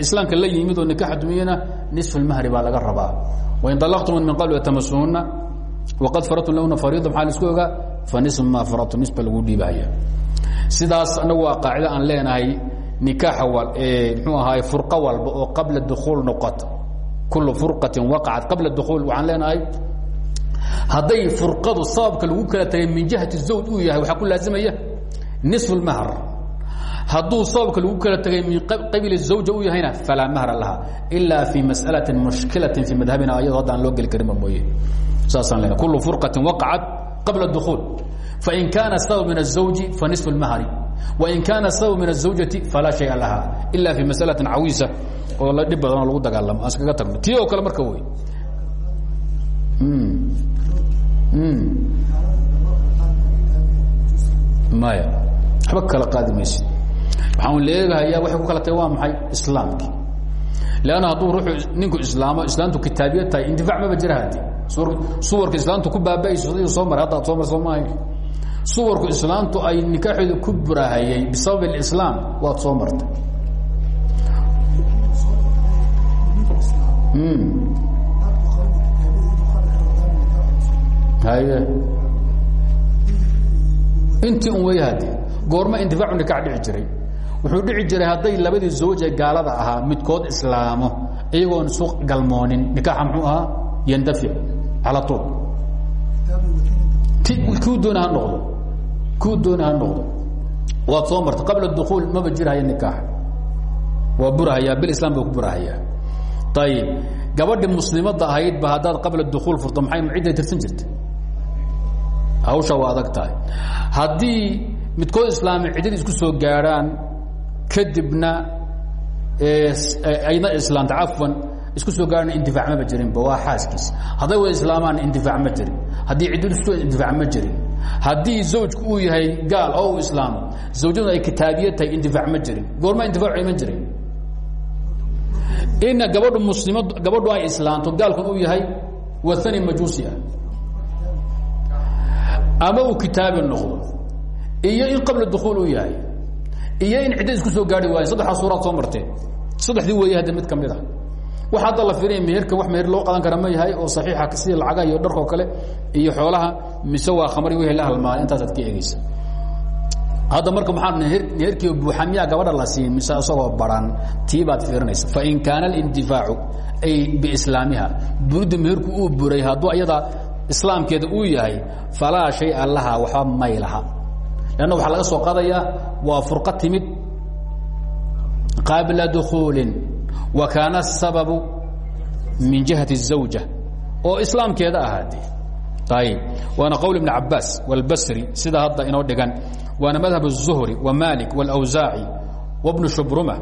islaamka la yimid oo nikaaxa dumiyeyna nisfu lmahri baa laga rabaa wain dalaqtum min qabl tamasuhuna waqad faradtum lahuna fariida maxaa la isku ogaa fa nisfu ma faradtum nisba lagu dhiibahaya sidaas anagu waa qaacida aan leenahay nikaaxa mxuu ahaay furqo walba oo qabla dukuul noqota kulu furqatin waqacat qabla dukuul waxaan leenahay hadday furqadu sababka lagu kala tagay min jihati zawj uu yahay waxaa ku laazimaya nisfu lmahr hadduu sababka lagu kala tagay min qabili zawja u yahayna falaa mahra laha ilaa fi mas'alati mushkilatin fi madhabina ayadoo aan loo geli karinba mooye saasaan leenahay kulu furqatin waqacat qabla dukuul fain kaana sabab min الزawji fanisfu اlmahri wain kaana sabab min الزawjati falaa shaya laha ila fi masalaةi cawiisa oo la dhib badanoo lagu dagaalamo aan iskaga tagno tii oo kale marka wey maya waxba kala qaadi maysid waxaan leegahayaa waxay ku kala tahay waa maxay islaamkii leanna hadduu ruuxu ninku islaamo islaamtu kitaabiya tahay indifac maba jira hadi suwarka islaamtu ku baaba'ayso adiga soo maray hadda ad soo mar soo maahay suwarku islaamtu ay nikaaxeedu ku burahayey bisabab اlislaam waad soo martay. Haye. Intii un hadi goorma intifaacu nikax dhici jiray. Wuxuu dhici jiray hadday labadii zawje gaalada ahaa midkood islaamo iyagoon isu galmoonin. Nikaaxa muxuu ahaa? Yandafic cala tuul kuu doona ha noqdo. Kuu doona ha noqdo. Waad soo martay. Qabla dukuul maba jirhaya nikaax. Waa burahayaa bilislam buu ku burahayaa ayib gabadhi muslimadda ahaydba haddaad qabla dukuul furto maxay cidday tirsan jirta hawsha waa adag tahay. Haddii midkood islaami ciddad isku soo gaadhaan kadibna ayna islaamta cafwan isku soo gaadhana intifaac maba jirinba waa xaaskiis. Hadday wada islaamaan intifaac ma jirin. Haddii ciddad isku intifaac ma jirin. Haddii zawjku uu yahay gaal oo uu islaamo zawjadu ay kitaabiye tahay intifaac ma jirin. Goorma intifaacu iman jiray ina gabadhu muslimad gabadhu ay islaamto gaalkun uu yahay wathani majuusi ah. Ama uu kitaabi noqdo. Iyo in qabla dukuul uu yahay. Iyo in ciddad isku soo gaari waayo. Saddexdaa suuraad soo marteen saddexdii weeye hadda mid ka mid a wax hadda la firinaya meherka wax meher loo qadan kara ma yahay oo saxiixa sida lacagaha iyo dharkoo kale iyo xoolaha mise waa khamri wixii la halmaanay intaasaad ka eegeysa hadda marka maxaa meherkii buuxa miyaa gabadha la siin mise isagoo baran tii baad fiirinaysa. Fain kaana alintifaacu ay biislaamiha buridda meherku uu buray hadduu ayada islaamkeeda uu yahay falaa shaya laha waxba may laha. Lanna waxaa laga soo qaadayaa waa furqo timid qaabla dukuulin wa kaana asababu min jihati الزawja oo islaamkeeda ahaade ayb waana qowl ibn cabaas wاlbasri sida hadda inoo dhigan waana madhab الzuhri wamalik wاlawsaaci wbnu shubruma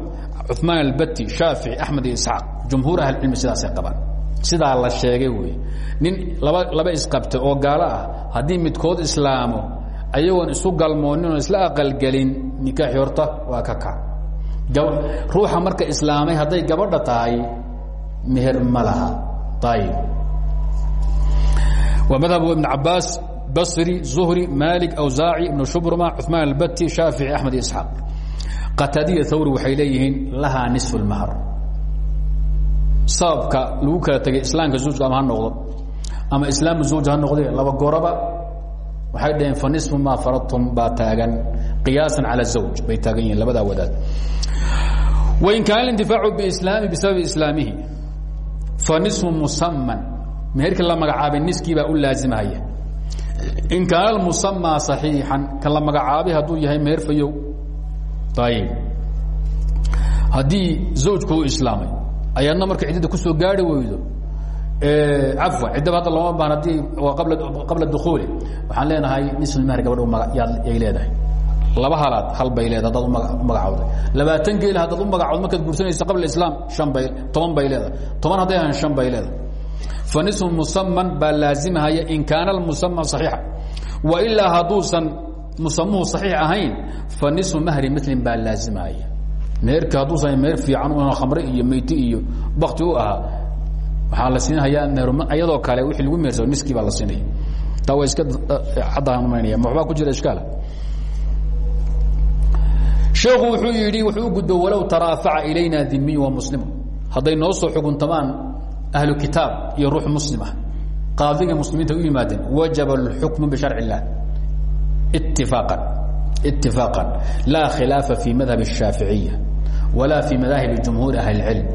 cuثmaan albati shaafici axmed iyo isxaaq jumhuur ahlicilmi sidaasay qabaan sidaa la sheegay wey nin laba laba isqabta oo gaalo ah haddii midkood islaamo ayagoon isu galmoonin oon isla aqalgelin nikaaxi horta waa ka kac ruuxa marka islaamay hadday gabadha tahay meher ma laha. Ayib waa madhabu ibn cabaas basri zuhri maalik awsaaci ibnu shubrma cuثmaan albati shaafici axmed iyo isxaaq. Qataadiya thawri waxay leeyihiin lahaa nisfu اlmahr sababka lagu kala tegay islaamka zawjka ama ha noqdo. Ama islaamu zawj ha noqde laba goraba. Waxay dhaheen fa nisfu maa faradtum baa taagan qiyaasan cala zawj bay taagan yihiin labadaa wadaad wain kaana اlintifaacu bislaami bisababi islaamihi fa nisfu musaman meherkii la magacaabay niskii baa u laazimahaya in kaana musamaa صaxiixan ka la magacaabay hadduu yahay meher fayow. Ayib haddii zawjku u islaamay ayaadna marka ciddada ku soo gaari weydo cafwan ciddaba hadda lama baan haddii waa qabla dukuuli waxaan leenahay nisfulmahr gabadh yay leedahay laba halaad hal bay leedahay haddaad umagacawday labaatan geel haddaad u magacawdo markaad guursanaysa qabla islaam an bay toban bay leedahay. Toban hadday ahan shan bay leedahay. Fa nisfu musaman baa laazimahaya in kaana almusama صaxiixa wa ilaa hadduusan musamuhu صaxiix ahayn fa nisfu mahri milin baa laazimahaya meerka hadduusan meer fiican khamre iyo meyti iyo bakti u ahaa waxaa la siinhayaa iyadoo kale wii lagu meersado niskii baa la siinaya taa iska caddaanmaynaya ma waxbaa ku jira ishkaala sheekhu wuxuu yidhi wuxuu u gudbo walow taraafaca ilayna dimiyu wa muslimu hadday noo soo xuguntamaan ahlu kitaab iyo ruux muslimah qaadiga muslimiinta u yimaadeen wajaba اlxukmu bisharci الlah itifaaqan itifaaqan laa khilaafa fi madhab الshaaficiya walaa fi madaahib jumhuuri ahli اlcilm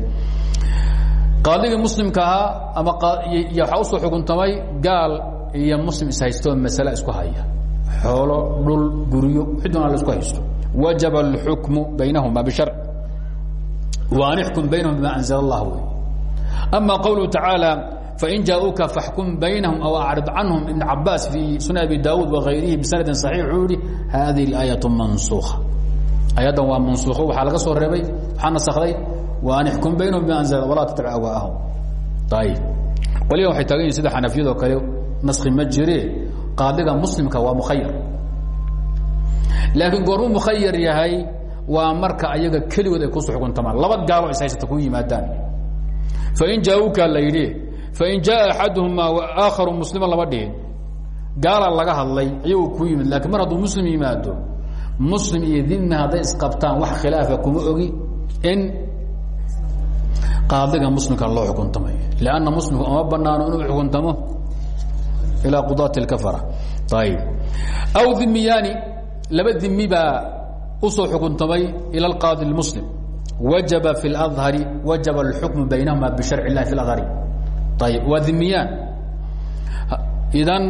qaadigii muslimka ahaa ama waxaa usoo xukuntamay gaal iyo muslim ishaystoo masale isku haya xoolo dhul guryo ciduna la isku haysto wajaba اlxukmu baynahuma bishar waan ixkum baynahum bima anzl اllah wey ama qowluhu tacaalى fain jaaءuuka faxkum baynahum aw acrid canhum ibn cabaas fii sunan abi daawuud wagayrihi bisanadin صaxiix wuxuu yihi hadihi اaayaة mansuuka ayaddan waa mansuuko waxaa laga soo reebay waxaa nasakday waan ixkum baynahum bima anzl walaa tattabic ahwaa'ahum ayib qoligan waxay taagan yihin sida xanafiyadoo kale naskhi ma jire qaadiga muslimka waa mukhayar laakiin goormuu mukhayar yahay waa marka ayaga keligood ay ku soo xukuntamaan laba gaalo is haysata ku yimaadaan. Fain jaa-uuka la yidhi fain jaa axaduhuma aakharu muslima lama dhihin. Gaala laga hadlay ayagu ku yimid lakiin mar hadduu muslim yimaado muslim iyo dimi hadday isqabtaan wax khilaafa kuma ogi in qaadiga muslimka loo xukuntamayo. Lanna muslimku uma banaano inuu xukuntamo ilaa qudaati اlkafara ayib aw dimiyaani laba dimi baa usoo xukuntamay ilى اlqaadi اlmuslim wajaba fi اlأdhari wajaba اlxukmu baynahuma bisharc اllahi fi اladhari ayib waa dimiyaan idan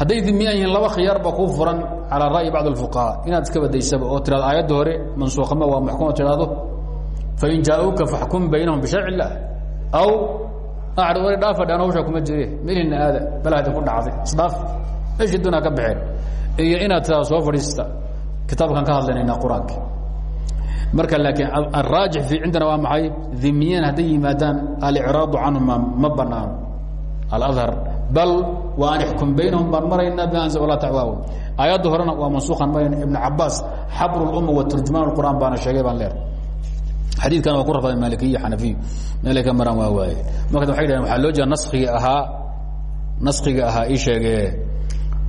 hadday dimiyaan yihiin laba khiyaarba kuu furan calى ra'yi bacd الfuqahaa inaad iska badaysaba oo tirado aayadda hore mansuukhama waa maxkuma tidhaahdo fain jaa-uuka faxkum baynahum bisharc الlah aw acri wari dhaafadhaan hawshaa kuma jire melina aada balahdi ku dhacday isdhaaf meeshii dunaa ka baxeen iyo inaad tirado soo fadhiista kitaabkan ka hadlaynaynaa qur'aanka. Marka laakiin araajix fi cindana waa maxay? Dhimiyan hadday yimaadaan alicraadu canhuma ma banaano alahar bal wa an ixkum baynahum baan maraynaa bianza walaa tacwaaw aayadda horena waa mansuukan marayna ibn cabaas xabru lumma wa turjumaan qur'aan baana sheegay baan leer. Xadiidkan waa ku rafada maalikiya xanafiyu meelay ka maraan waa waaye. Marka waxay dhahen waxaa loo jeeda naskiga ahaa naskiga ahaa ii sheegee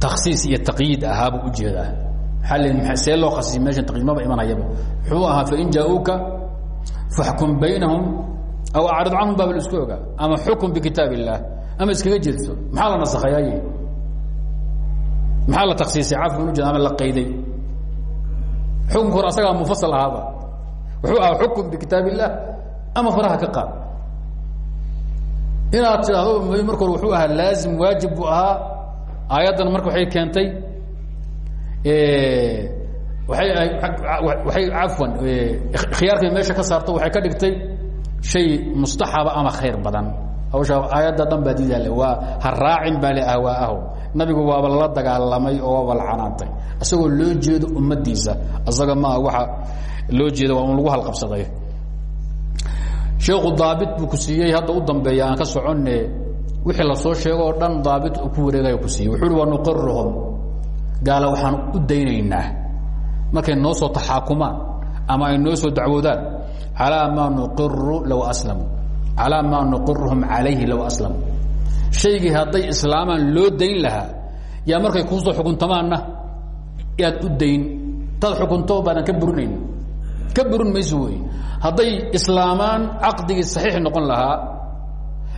taksiis iyo taqyiid ahaabuu u jeedaa see loo khasisay meeshan taqyiid imanayaba muxuu ahaa fain jaa-uuka faxkum baynahum aw acrid canhum baaba la isku ama xukm bikitaab illah ama iskaga jeedso. Maxaa la nasakhayaay maxaa la taksiisay cafwan ujeeda ama la qayday? Xukunka hore asagaa mufasal ahaaba. Wuxuu ahaa xukm bikitaab illah ama faraha ka qaad. Inaad tidhaahdo marka wuxuu ahaa laazim waajib buu ahaa aayaddan marka waxay keentay waay waay cafwan khiyaarkay meesha ka saarto waxay ka dhigtay shay mustaxaba ama khayr badan. Hawsha aayadda dhan baa diidaale waa ha raacin baa le ahwaa'ahu nabigu waaba la dagaalamay oo waaba la canaantay. Isagoo loo jeedo ummadiisa isaga maa waxa loo jeeda waa un lagu halqabsaday. Sheekhu daabit buu ku siiyey hadda u dambeeya aan ka soconne wixii la soo sheego oo dhan daabit ku wareegaya ku siiyey. Wuxuu uhi waa nuqirruhum gaala waxaan u daynaynaa. Markay noo soo taxaakumaan ama ay noo soo dacwoodaan calaa maa nuqiru low aslamuu calaa maa nuqiruhum calayhi low aslamuu shaygii hadday islaamaan loo dayn lahaa yaa markay kuusoo xukuntamaanna? Yaad u dayn. Taad xukunto baadan ka burinayn. Ka burin mayso wey hadday islaamaan caqdigii saxiix noqon lahaa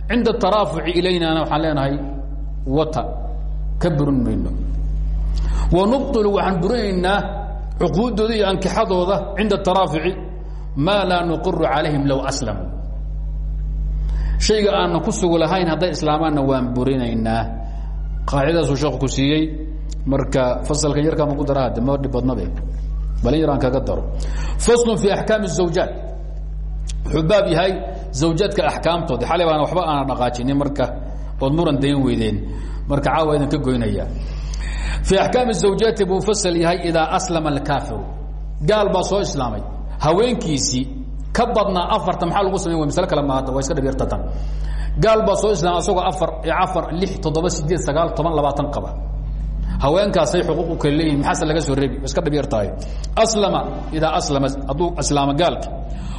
cinda taraafuci ilaynana waxaan leenahay wata ka burin mayno wa nubطilu waxaan burinaynaa cuquuddooda iyo ankixadooda cinda taraafuci maa laa nuqiru calayhim low aslamuu shayga aanan ku sugu lahayn hadday islaamaanna waan burinaynaa qaacidadaasuu sheekhu ku siiyey marka fasalkan yarkaan ku dara de ma dhib badnade balin yaraan kaga daro faslu fi axkaami الزawjaat wuxuu yahay zawjaadka axkaamtooda xalay baan waxba aana dhaqaajinin marka ood muran dayn weydeen. Marka caawa idinka goynaya. Fii axkaami zawjaati buu fasal yahay idaa aslama alkaafiru. Gaal baa soo islaamay. Haweenkiisii ka badnaa afarta maxaa lagu samayn way masle kale maada waa iska dhib yartatan gaal soo islaamay asagoo afar iyo afar lix toddoba sideed sagaal toban labaatan qaba haweenkaasay xuquuq u kala leeyihiin maxaase laga soo reebi? Iska dhib yar tahay. Aslama idaa aslama hadduu islaamo gaalki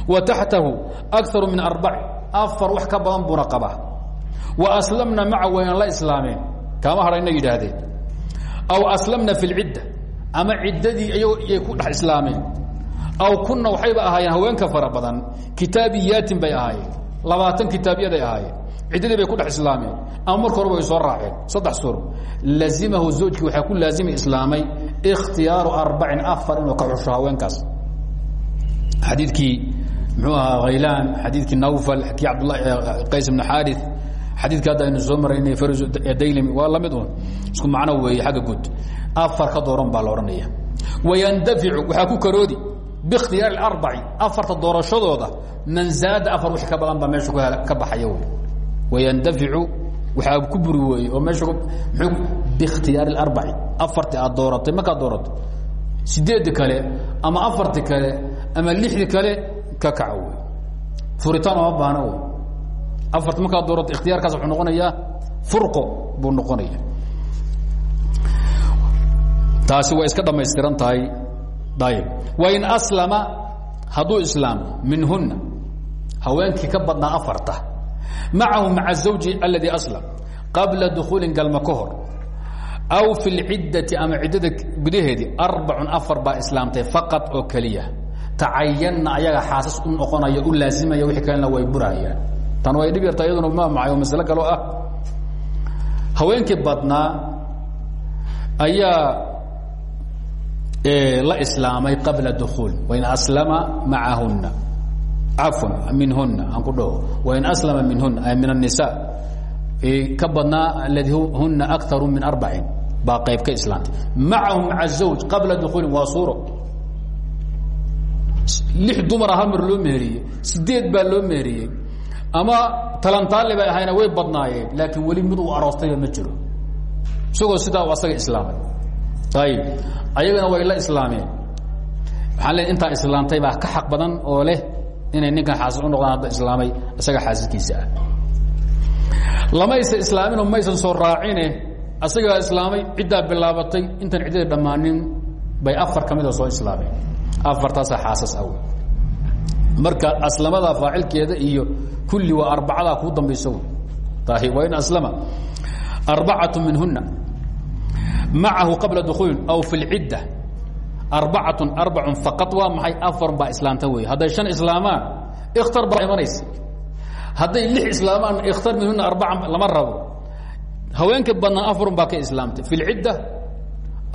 wa taxtahu akaru min arbaci afar wax ka badan buuna qabaa. Wa aslamna maca waynan la islaameen kaama hadhayna yidhaahdeen. Aw aslamna fi lcidda ama ciddadii iyay ku dhex islaameen. Aw kunna waxayba ahaayeen haweenka fara badan kitaabiyaatin bay ahaayeen labaatan kitaabiyaday ahaayeen ciddadii bay ku dhex islaameen. Ama marka horeba way soo raaceen. Saddex suur. Lazimahu zawjkii waxaa ku laazimi islaamay ikhtiyaaru arbacin afar inuu ka xusho haweenkaas. Xadiidkii muxuu ahaa khaylaan xadiidkii nawfal kii cabdulahi qays ibn xaari xadiidkii hadda aynu soo maraynay faris daylimi waa la mid un isku macno weeye xagga guud. Afar ka dooran baa la odhanaya. Wayandaficu waxaa ku karoodi bikhtiyaari arbaci afarta doorashadooda man zaada afar wix ka badan baa meesha ka baxaya wy wayandaficu waxaa ku buri weeye oo meesha bikhtiyaari arbaci afarti aad dooratay markaad doorato sideeddi kale ama afarti kale ama lixdi kale ka kaca wey furitaan oma baana wey afarti markaad doorato ikhtiyaarkaas wuxuu noqonayaa furqo buu noqonaya taasi way iska dhamaystiran tahay ayb wain aslama hadduu islaamo minhuna haweenkii ka badnaa afarta macahu maca zawji aladii aslam qabla dukuulin galma ka hor aw fi lciddati ama ciddada gudaheedii arbacun afar baa islaamtay faqad oo keliya tacayanna ayaga xaasas u noqonaya u laasimaya wixii kalena way burayaan tan way dhib yarta iyaduna ma macay oo masle kaloo ah haweenkii badnaa ayaa la islaamay qabla dukuul wain aslama macahuna cafwan minhuna aan ku dhaho wain aslama minhuna ay min الnisa ka badnaa aladi huna akaru min arbacin baa qayb ka islaamtay macahum maca zawj qabla dukuulin waa suuro lix dumara hal mar loo meheriyey sideed baa loo meheriyey ama talantaali bay ahayna way badnaayeen laakiin weli mid uu aroostayba ma jiro isagoo sidaa u asaga islaamay ayib ayagana way la islaameen waxaan le intaa islaamtay baa ka xaq badan oo leh inay ninkan xaasis u noqdaan hadda islaamay isaga xaasiskiisa ah. Lamaysa islaaminoo maysan soo raacine asagaa islaamay ciddaa bilaabatay intaan ciddada dhammaanin bay afar ka mida soo islaameen afartaasaa xaasas aw marka aslamada faacilkeeda iyo kulli waa arbacadaa kuu dambaysa tahi waa in aslama arbacatu minhuna macahu qabla dukuulin aw fi lcidda arbacatun arbacun faqad waa maxay? Afarun baa islaamta wey hadday shan islaamaan ikhtar baa imanaysa. Hadday lix islaamaan ikhtar minhuna arbaca lama rabo. Haweenka badnaan afarun baa ka islaamtay. Fi lcidda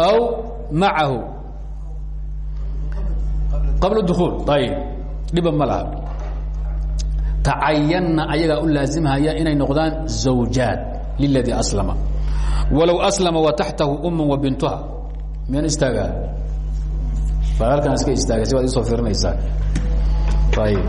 aw macahu. Qabla dukuul ayib. Dhiba ma laha. Tacayanna ayagaa u laazimhaya inay noqdaan zawjaad liladii aslama. Walow aslama wa taxtahu umu wa bintuha. Miyan istaagaa bal halkan iska istaagay si waad isoo fiirinaysaa ayib